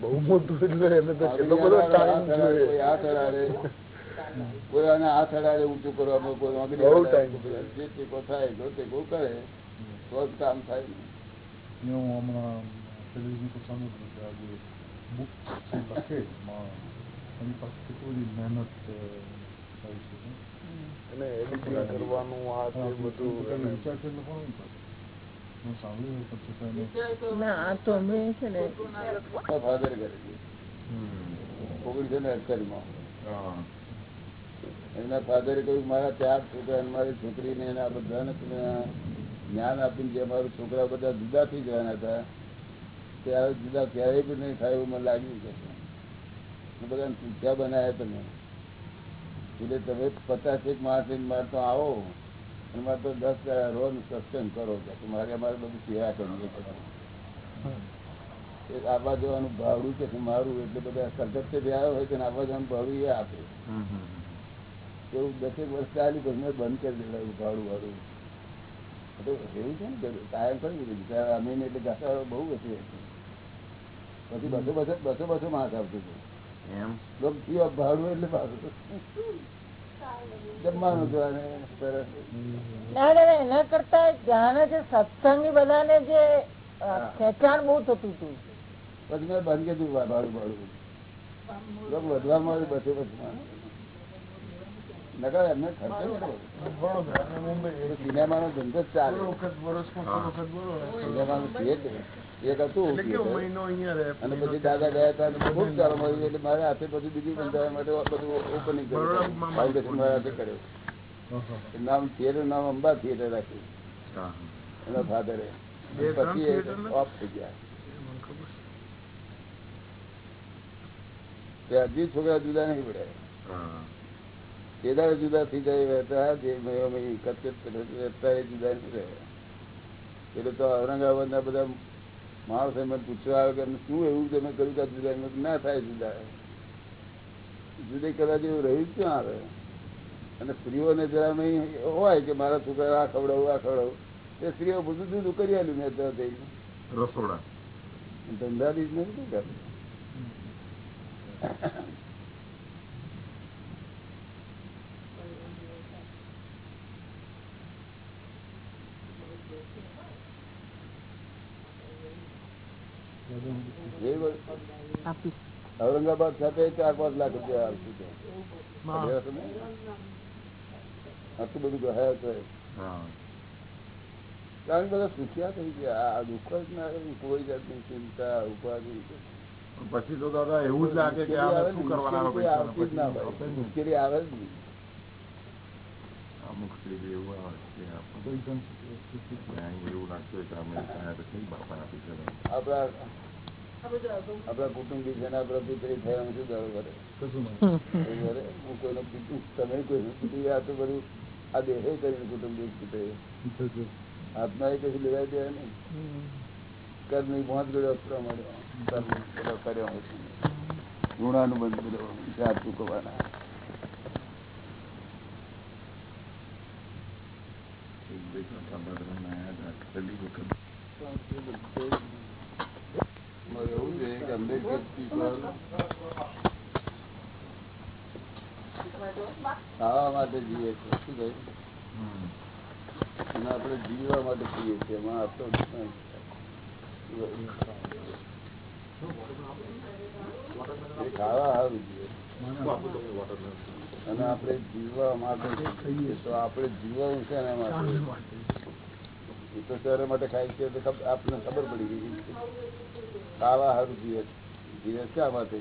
E: બહુ મોટું એટલે એને તો કેટલો બધો ટાઈમ જોઈએ.
B: આ ઊંચું કોઈ
E: બહુ time
B: જે ટેકો થાય જો ટેકો કરે તો જ કામ થાય ને.
F: હું હમણાં ટેલિવિઝન પર સાંભળ્યું આજે બુક લખે એની પાસે કેટલી બધી મહેનત થાય છે. ને.
E: એડિટિંગ કરવાનું આ તે બધું
F: વિચાર છે લખવાનું પણ હું સાંભળ્યું પણ છતાં એને
A: ના આ તો અમે છે ને.
B: ફાધર કરે ઓગણીસો ને અડતાલીસમાં એમના ફાધરે કહ્યું મારા ચાર છોકરા મારી છોકરીને ને એના બધાને તમે જ્ઞાન આપીને જે મારા છોકરા બધા જુદા થઈ જવાના હતા ત્યારે જુદા ક્યારેય પણ નહીં થાય એવું મને લાગ્યું છે. બધા પૂછ્યા બનાવ્યા તમે? એટલે તમે પચાસ એક માણસ મારે તો આવો અને મારે તો દસ રોજ સત્સંગ કરો કે મારે અમારે બધું સેવા કરવી છે. આવવા જવાનું ભાવડું કે છે મારું એટલે બધા કલકત્તે આવ્યો હોય તેને આવવા જવાનું ભાડું એ આપે. એવું દસેક વર્ષ ચાલ્યું પછી મેં બંધ કરી દેવડાવ્યું ભાડું ભાડું એટલે એવું છે ને કાયમ કરી દીધું. ત્યારે અમીને એટલે ઘસારો બહુ હતી પછી બસો બસો બસો બસો માણસ આવતું હતું. ભાડું એટલે ભાડું જમવાનું હતું અને
A: ના એના કરતા ત્યાંના જે સત્સંગી બધાને જે ખેંચાણ બહુ થતું હતું.
B: પછી મેં બંધ કરી ભાડું ભાડું. લોક વધવામાં બધું બસમાં નકર એમને ખર્ચો ધંધો ચાલે. થિયેટર એક હતું અને પછી દાદા ગયા હતા ખૂબ ચાલુ મળ્યું એટલે મારે હાથે પછી બીજી બંધાવવા માટે બધું ઓપનિંગ કર્યું. ફાઉન્ડેશન મારા હાથે કર્યું. નામ થિયેટર નામ અંબા થિયેટર રાખ્યું. એના ફાધરે પછી ઓફ થઈ ગયા. હજી છોકરા જુદા નહીં પડ્યા. દાડે જુદા થઈ જાય રહેતા જે અત્યારે જુદા નહીં રહે એટલે તો ઔરંગાબાદ ના બધા માણસો એમ પૂછવા આવે કે શું એવું તમે કર્યું કે જુદા ના થાય જુદા. જુદી કદાચ એવું રહ્યું જ ક્યાં આવે? અને સ્ત્રીઓને જરા નહીં હોય કે મારા છોકરા આ ખવડાવું આ ખવડાવું. તે સ્ત્રીઓ બધું જુદું કરી આલ્યું મેં ત્યાં જઈને.
F: રસોડા.
B: ધંધા બીજ નથી એ વખત
A: આપીશ
B: ઔરંગાબાદ સાથે ચાર પાંચ લાખ રૂપિયા
E: આપશું
B: આટલું બધું ગયા છે. કારણ કે બધા સુખ્યા થઈ ગયા. આ દુઃખ જ ના કોઈ જાતની ચિંતા ઉપાધિ.
F: પછી તો દાદા એવું જ લાગે કે શું કરવાના
B: મુશ્કેલી. મુશ્કેલી આવે જ નહીં.
F: સ્ત્રી એવું આવે કે આપણે
B: આપણા કુટુંબી છે ને થયા શું દાડો કરે? હું કોઈનો પિતૃ- તમે કોઈ આ તો બધું આ દેહે કરીને કુટુંબી હાથમાં એ કશું લેવાય દે નહીં. ગયો મળ્યો. કર્મ પેલો કર્યો ઋણાનું બંધ કર્યો જાત મારે એવું છે આપણે જીવવા માટે જીવીએ છીએ. એમાં આપતો એ ખાવા સારું જીવે અને આપણે જીવવા માટે ખાઈએ તો આપણે જીવવાનું છે એના માટે એ તો શહેર માટે ખાય છે. આપણને ખબર પડી ગઈ. ખાવા સારું જીવે જીવે શા માટે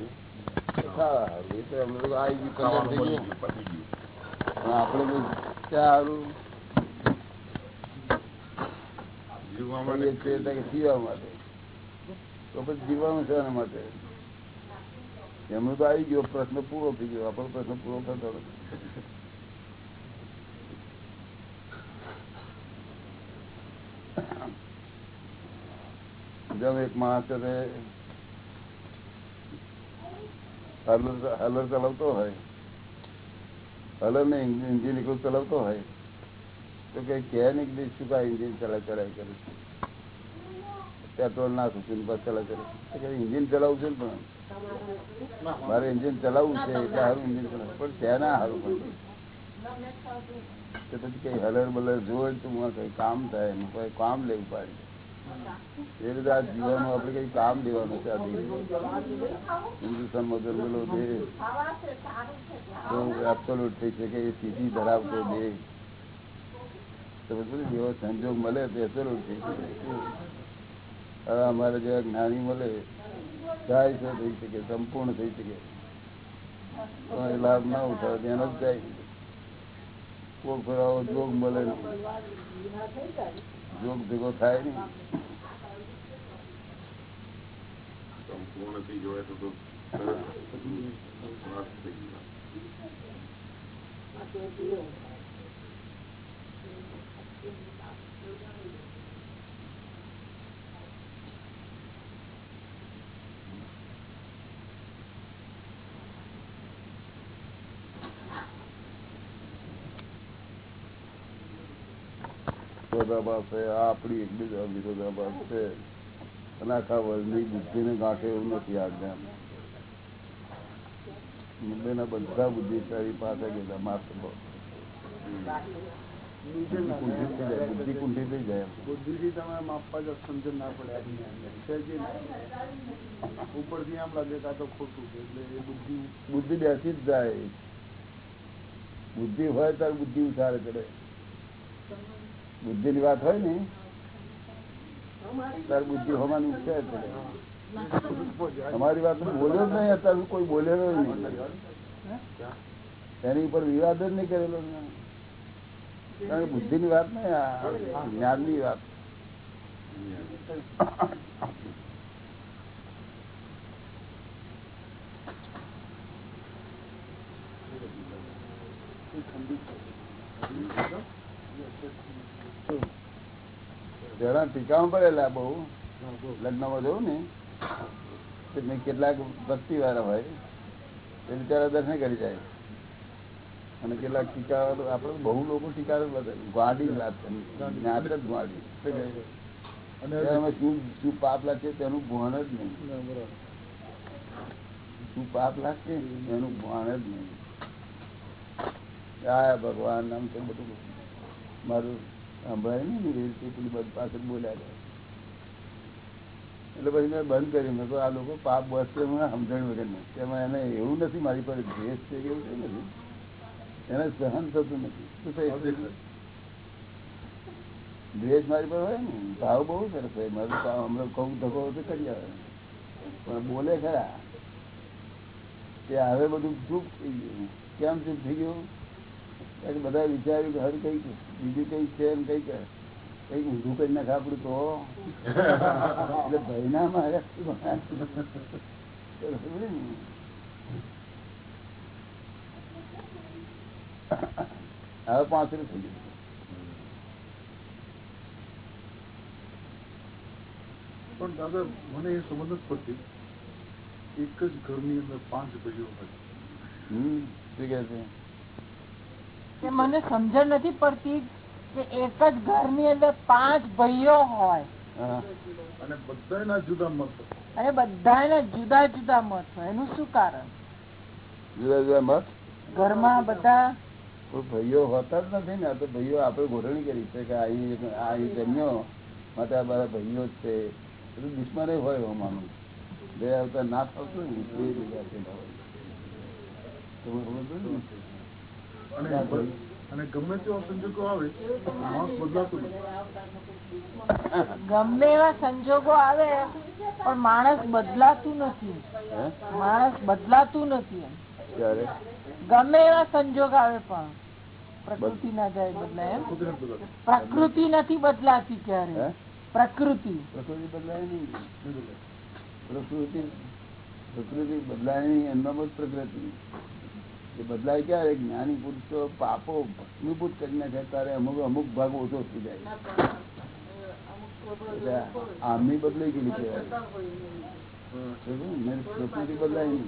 B: ખાવા સારું લોકો આવી ગયું. પણ આપણે ક્યાં સારું જીવવા માટે તો પછી જીવવાનું છે એના માટે? એમનું તો આવી ગયો પ્રશ્ન પૂરો થઈ ગયો. આપણો પ્રશ્ન પૂરો થતો જેમ એક માણસ હલર ચલાવતો હોય. હલર ને ઇન્જિન એકલું ચલાવતો હોય. તો કઈ કે નીકળી શું કા ઇન્જિન ચલા ચલાય કરે પેટ્રોલ નાખું છું બસ ચલા કરે ઇન્જિન ચલાવું છે ને પણ? મારે ઇન્જિન ચલાવવું છે એટલે સારું ઇન્જિન ચલાવું. પણ ત્યાં સારું પણ. પછી કઈ હલર બલર જોવે તો કઈ કામ થાય એનું કઈ કામ લેવું પડે. એ રીતે આ જીવનમાં આપણે કઈ કામ લેવાનું છે આ દેહ. હિન્દુસ્તાનમાં જન્મેલો દેહ થઈ શકે એ સ્થિતિ ધરાવતો દેહ. જેવો સંજોગ મળે તો એબ્સોલ્યુટ થઈ શકે. હવે અમારે જેવા જ્ઞાની મળે, જાય છે, થઈ શકે, સંપૂર્ણ થઈ શકે. પણ લાભ ના ઉઠાવે એનો જ જાય. કોક ફેરાવો જોગ મળે નહીં. જોગ ભેગો થાય ને
D: સંપૂર્ણ થઈ જવાય તો તો થઈ ગયો
B: વિરોધાભાસ છે આ આપણી એકબીજા વિરોધાભાસ છે અને આખા વર્લ્ડની બુદ્ધિને ગાંઠે એવું નથી આ જ્ઞાન મુંબઈના બધા બુદ્ધિશાળી પાસે ગયેલા માત્ર કુંઠિત થઈ જાય બુદ્ધિ કુંઠિત થઈ જાય
E: બુદ્ધિથી તમે માપવા જ સમજણ ના પડે આ જ્ઞાન છે કે નહીં? ઉપરથી આમ લાગે કે આ તો ખોટું છે એટલે એ બુદ્ધિ
B: બુદ્ધિ બેસી જ જાય બુદ્ધિ હોય ત્યારે બુદ્ધિ ઉછાળે કરે બુદ્ધિ ની વાત હોય ને ત્યારે બુદ્ધિ હોવાની છે અમારી વાત બોલ્યો જ નહીં, અત્યારે કોઈ બોલેલો નહીં. એની ઉપર વિવાદ જ નહીં કરેલો. કારણ કે બુદ્ધિ ની વાત નહીં જ્ઞાનની વાત. જરા ટીકામાં પડેલા બહુ. લગ્નમાં જવું ને કેટલાક ભક્તિ વાળા હોય એ બિચારા દર્શન કરી જાય. અને કેટલાક ટીકા આપણે બહુ લોકો ટીકા ગુવાડી જ્ઞાત જ શું
F: અને
B: શું શું પાપ લાગશે તેનું ભાન જ નહીં. શું પાપ લાગશે એનું ભાન જ નહીં. આ ભગવાન નામ છે બધું. મારું બોલ્યા એટલે પછી મેં બંધ કર્યું. મેં આ લોકો પાપ બસ મને સમજણ વગર તેમાં એને એવું નથી મારી પર દ્વેષ છે કે એવું કઈ નથી. એને સહન થતું નથી. શું થાય? દ્વેષ મારી પર હોય ને? ભાવ બહુ સરસ હોય. મારું ભાવ હમણાં કહું ધકો તો કરી આવે. પણ બોલે ખરા. કે હવે બધું ચૂપ થઈ ગયું. કેમ ચૂપ થઈ ગયું? કારણ કે બધા વિચાર્યું કે હર કંઈક બીજું કઈ છે એમ કંઈક કંઈક ઊંધું કરી નાખે આપણું તો. એટલે ભાઈ ના મારે હવે પાંચરું થઈ ગયું.
F: પણ દાદા મને એ સમજ નથી પડતી. એક જ ઘરની અંદર પાંચ ભાઈઓ હોય.
B: હમ શું કે છે?
A: કે મને સમજણ નથી પડતી કે એક જ ઘરની અંદર પાંચ ભાઈઓ હોય.
F: અને બધાના જુદા મત
A: અને બધાના જુદા જુદા મત હોય. એનું શું કારણ?
B: જુદા જુદા મત?
A: ઘરમાં બધા
B: ભાઈઓ હોતા જ નથી ને. આ તો ભાઈઓ આપણે ગોઠવણી કરી છે કે આ જન્મ્યો માટે આ બધા ભાઈઓ જ છે. બધું દુશ્મને હોય હું માનું બે આવતા ના થતું ને એ રીતે આપેલા હોય તમને ખબર પડી ને?
F: અને અને ગમે તેવા સંજોગો આવે માણસ બદલાતું નથી.
A: ગમે એવા સંજોગો આવે પણ માણસ બદલાતું નથી. માણસ બદલાતું નથી ગમે એવા સંજોગ આવે પણ. પ્રકૃતિ ના જાય બદલાય પ્રકૃતિ નથી બદલાતી. ક્યારે? પ્રકૃતિ.
B: પ્રકૃતિ બદલાય નહીં.
F: નહીં
B: પ્રકૃતિ પ્રકૃતિ બદલાય નહીં એમનામાં જ પ્રકૃતિ એ બદલાય ક્યારે? જ્ઞાની પુરુષો પાપો ભસ્મીભૂત કરી નાખે ત્યારે અમુક અમુક ભાગ ઓછો થઈ જાય. આમની બદલાઈ ગયેલી કહેવાય? પ્રકૃતિ બદલાય નહીં.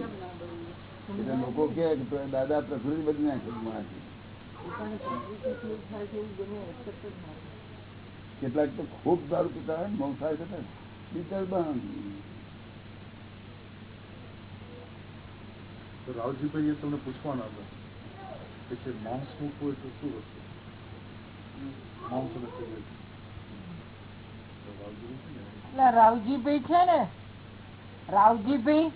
B: એટલે લોકો કે દાદા પ્રકૃતિ બદલી નાખે મારાથી. કેટલાક તો ખૂબ સારું પીતા હોય મંસાર કરતા બીજા
F: તો રાવજીભાઈ તમને પૂછવાના હતા કે છે માંસ મૂકવું તો શું વસ્તુ? ને,
A: એટલે રાવજીભાઈ છે ને રાવજીભાઈ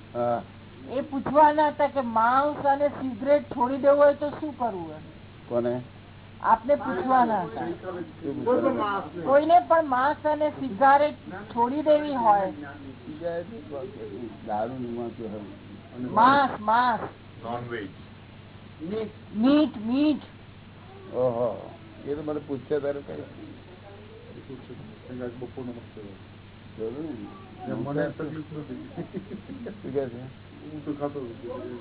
A: એ પૂછવાના હતા કે માંસ અને સિગરેટ છોડી દેવું હોય તો શું કરવું
B: કોને?
A: આપને પૂછવાના હતા? કોઈને પણ માંસ અને સિગારેટ છોડી દેવી હોય.
B: દારૂ
A: માંસ માંસ.
D: Nonveg
A: meat meat.
B: ઓહો. એ તો મને પૂછશે તારે કઈ
F: બપોરનો હું ખાતો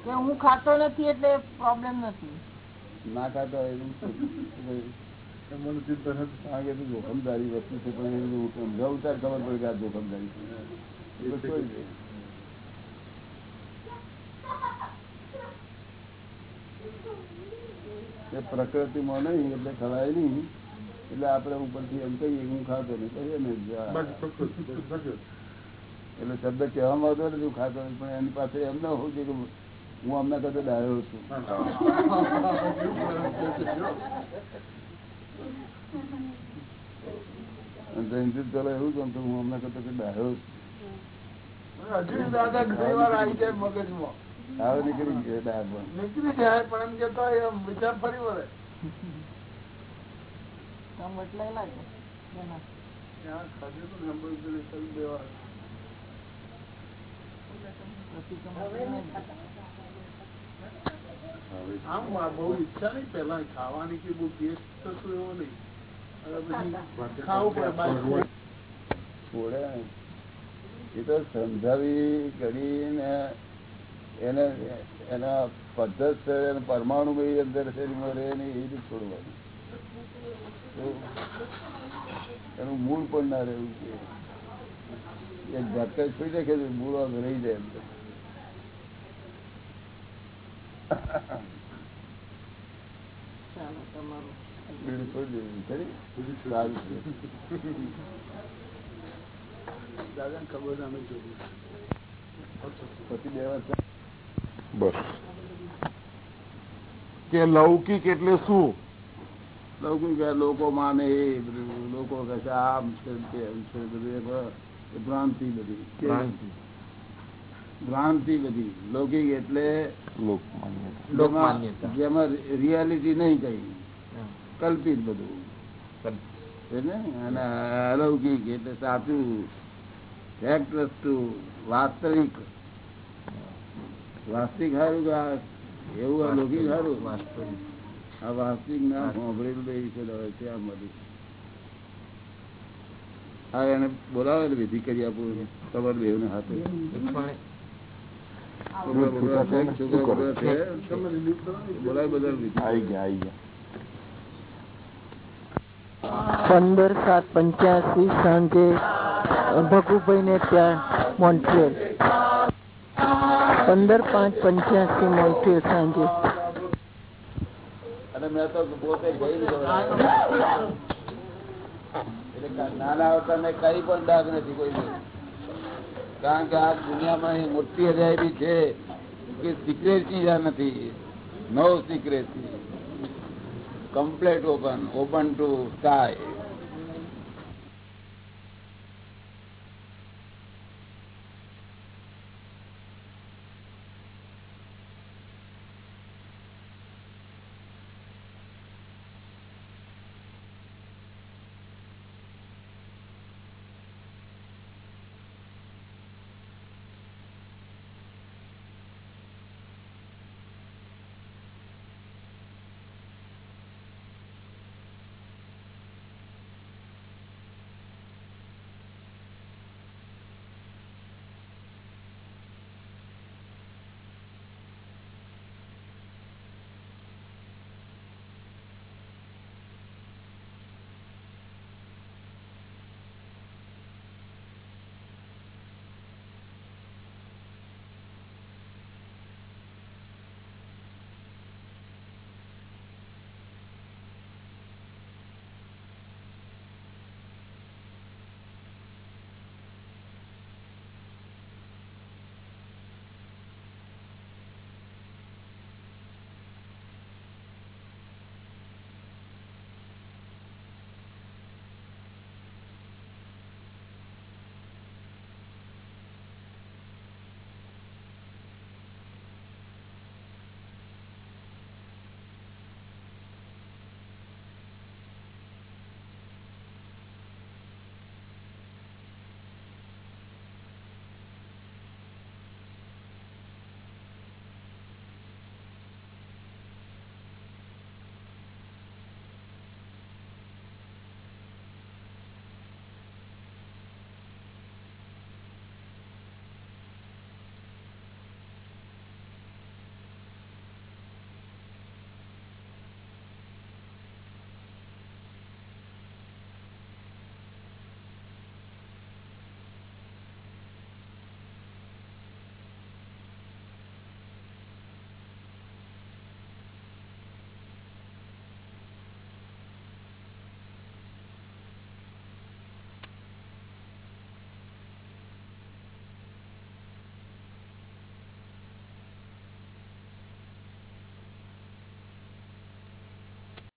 A: હું ખાતો નથી એટલે પ્રોબ્લેમ નથી.
B: ના ખાતો
F: મને ચિંતા નથી.
B: કારણ કે જોખમદારી વસ્તુ છે પણ એ હું સમજાવું ત્યારે ખબર પડે કે આ જોખમદારી છે. એ પ્રકૃતિમાં નહીં એટલે ખવાય નહીં. એટલે આપણે ઉપરથી એમ કહીએ હું ખાતો નહીં કહીએ ને. એટલે શબ્દ કહેવામાં આવતો નથી હું ખાતો નથી પણ એની પાસે એમ ના હોવું જોઈએ કે હું અમને કદે ડાયો છું. જયંતિ એવું ગમતું હું અમને કદે ડાયો છું
C: દાદા ઘણી વાર આવી જાય મગજમાં.
B: આવે નીકળી ગયો પણ
C: નીકળી જાય પણ એમ કેતા હોય એમ વિચાર ફરી વળે.
A: કામ એટલે લાગે એના.
C: ત્યાં ખાધું હતું ને કરી દેવા. આમ બહુ ઈચ્છા નહીં પેલા ખાવાની કે બહુ ટેસ્ટ થતો એવો નહીં. હવે ખાવું પડે
B: છોડે. એ તો સમજાવી કરીને એને એના પદ્ધત છે એને પરમાણુ ભાઈ અંદર છે એ રીતે છોડવાનું. એનું મૂળ પણ ના રહેવું છે એક ઝટકા છોડી રાખે છે મૂળ આમ રહી જાય અંદર
C: દાદા ખબર જરૂર
B: પછી બે વર્ષ
D: કે લૌકિક એટલે શું?
B: લૌકિક લોકો માને એ બધું લોકો કહે છે આમ છે તેમ છે બધું ભ્રાંતિ બધી.
D: ભ્રાંતિ.
B: બધી. લૌકિક એટલે જેમાં- રિયાલિટી નહીં કઈ. કલ્પિત બધું. છે ને અને અલૌકિક એટલે સાચું ફેક્ટ વસ્તુ વાસ્તવિક. વાસ્તવિક સારું કે એવું અલૌકિક સારું આ વાસ્તવિક ના સાંભળેલું બે વિશે છે આ મળી હા એને બોલાવે એટલે વિધિ કરી આપું ખબર બે ને. હાથે
A: પંદર સાત પંચ્યાસી સાંજે ભગુભાઈ ને ત્યાં મોન્ટ્રિયલ પંદર પાંચ પંચ્યાસી મોન્ટ્રિયલ સાંજે.
B: અને કઈ પણ ડાઘ નથી કારણ કે આ દુનિયામાં મોટી અજાયબી છે કે સિક્રેટ નથી. No secret complete open open to sky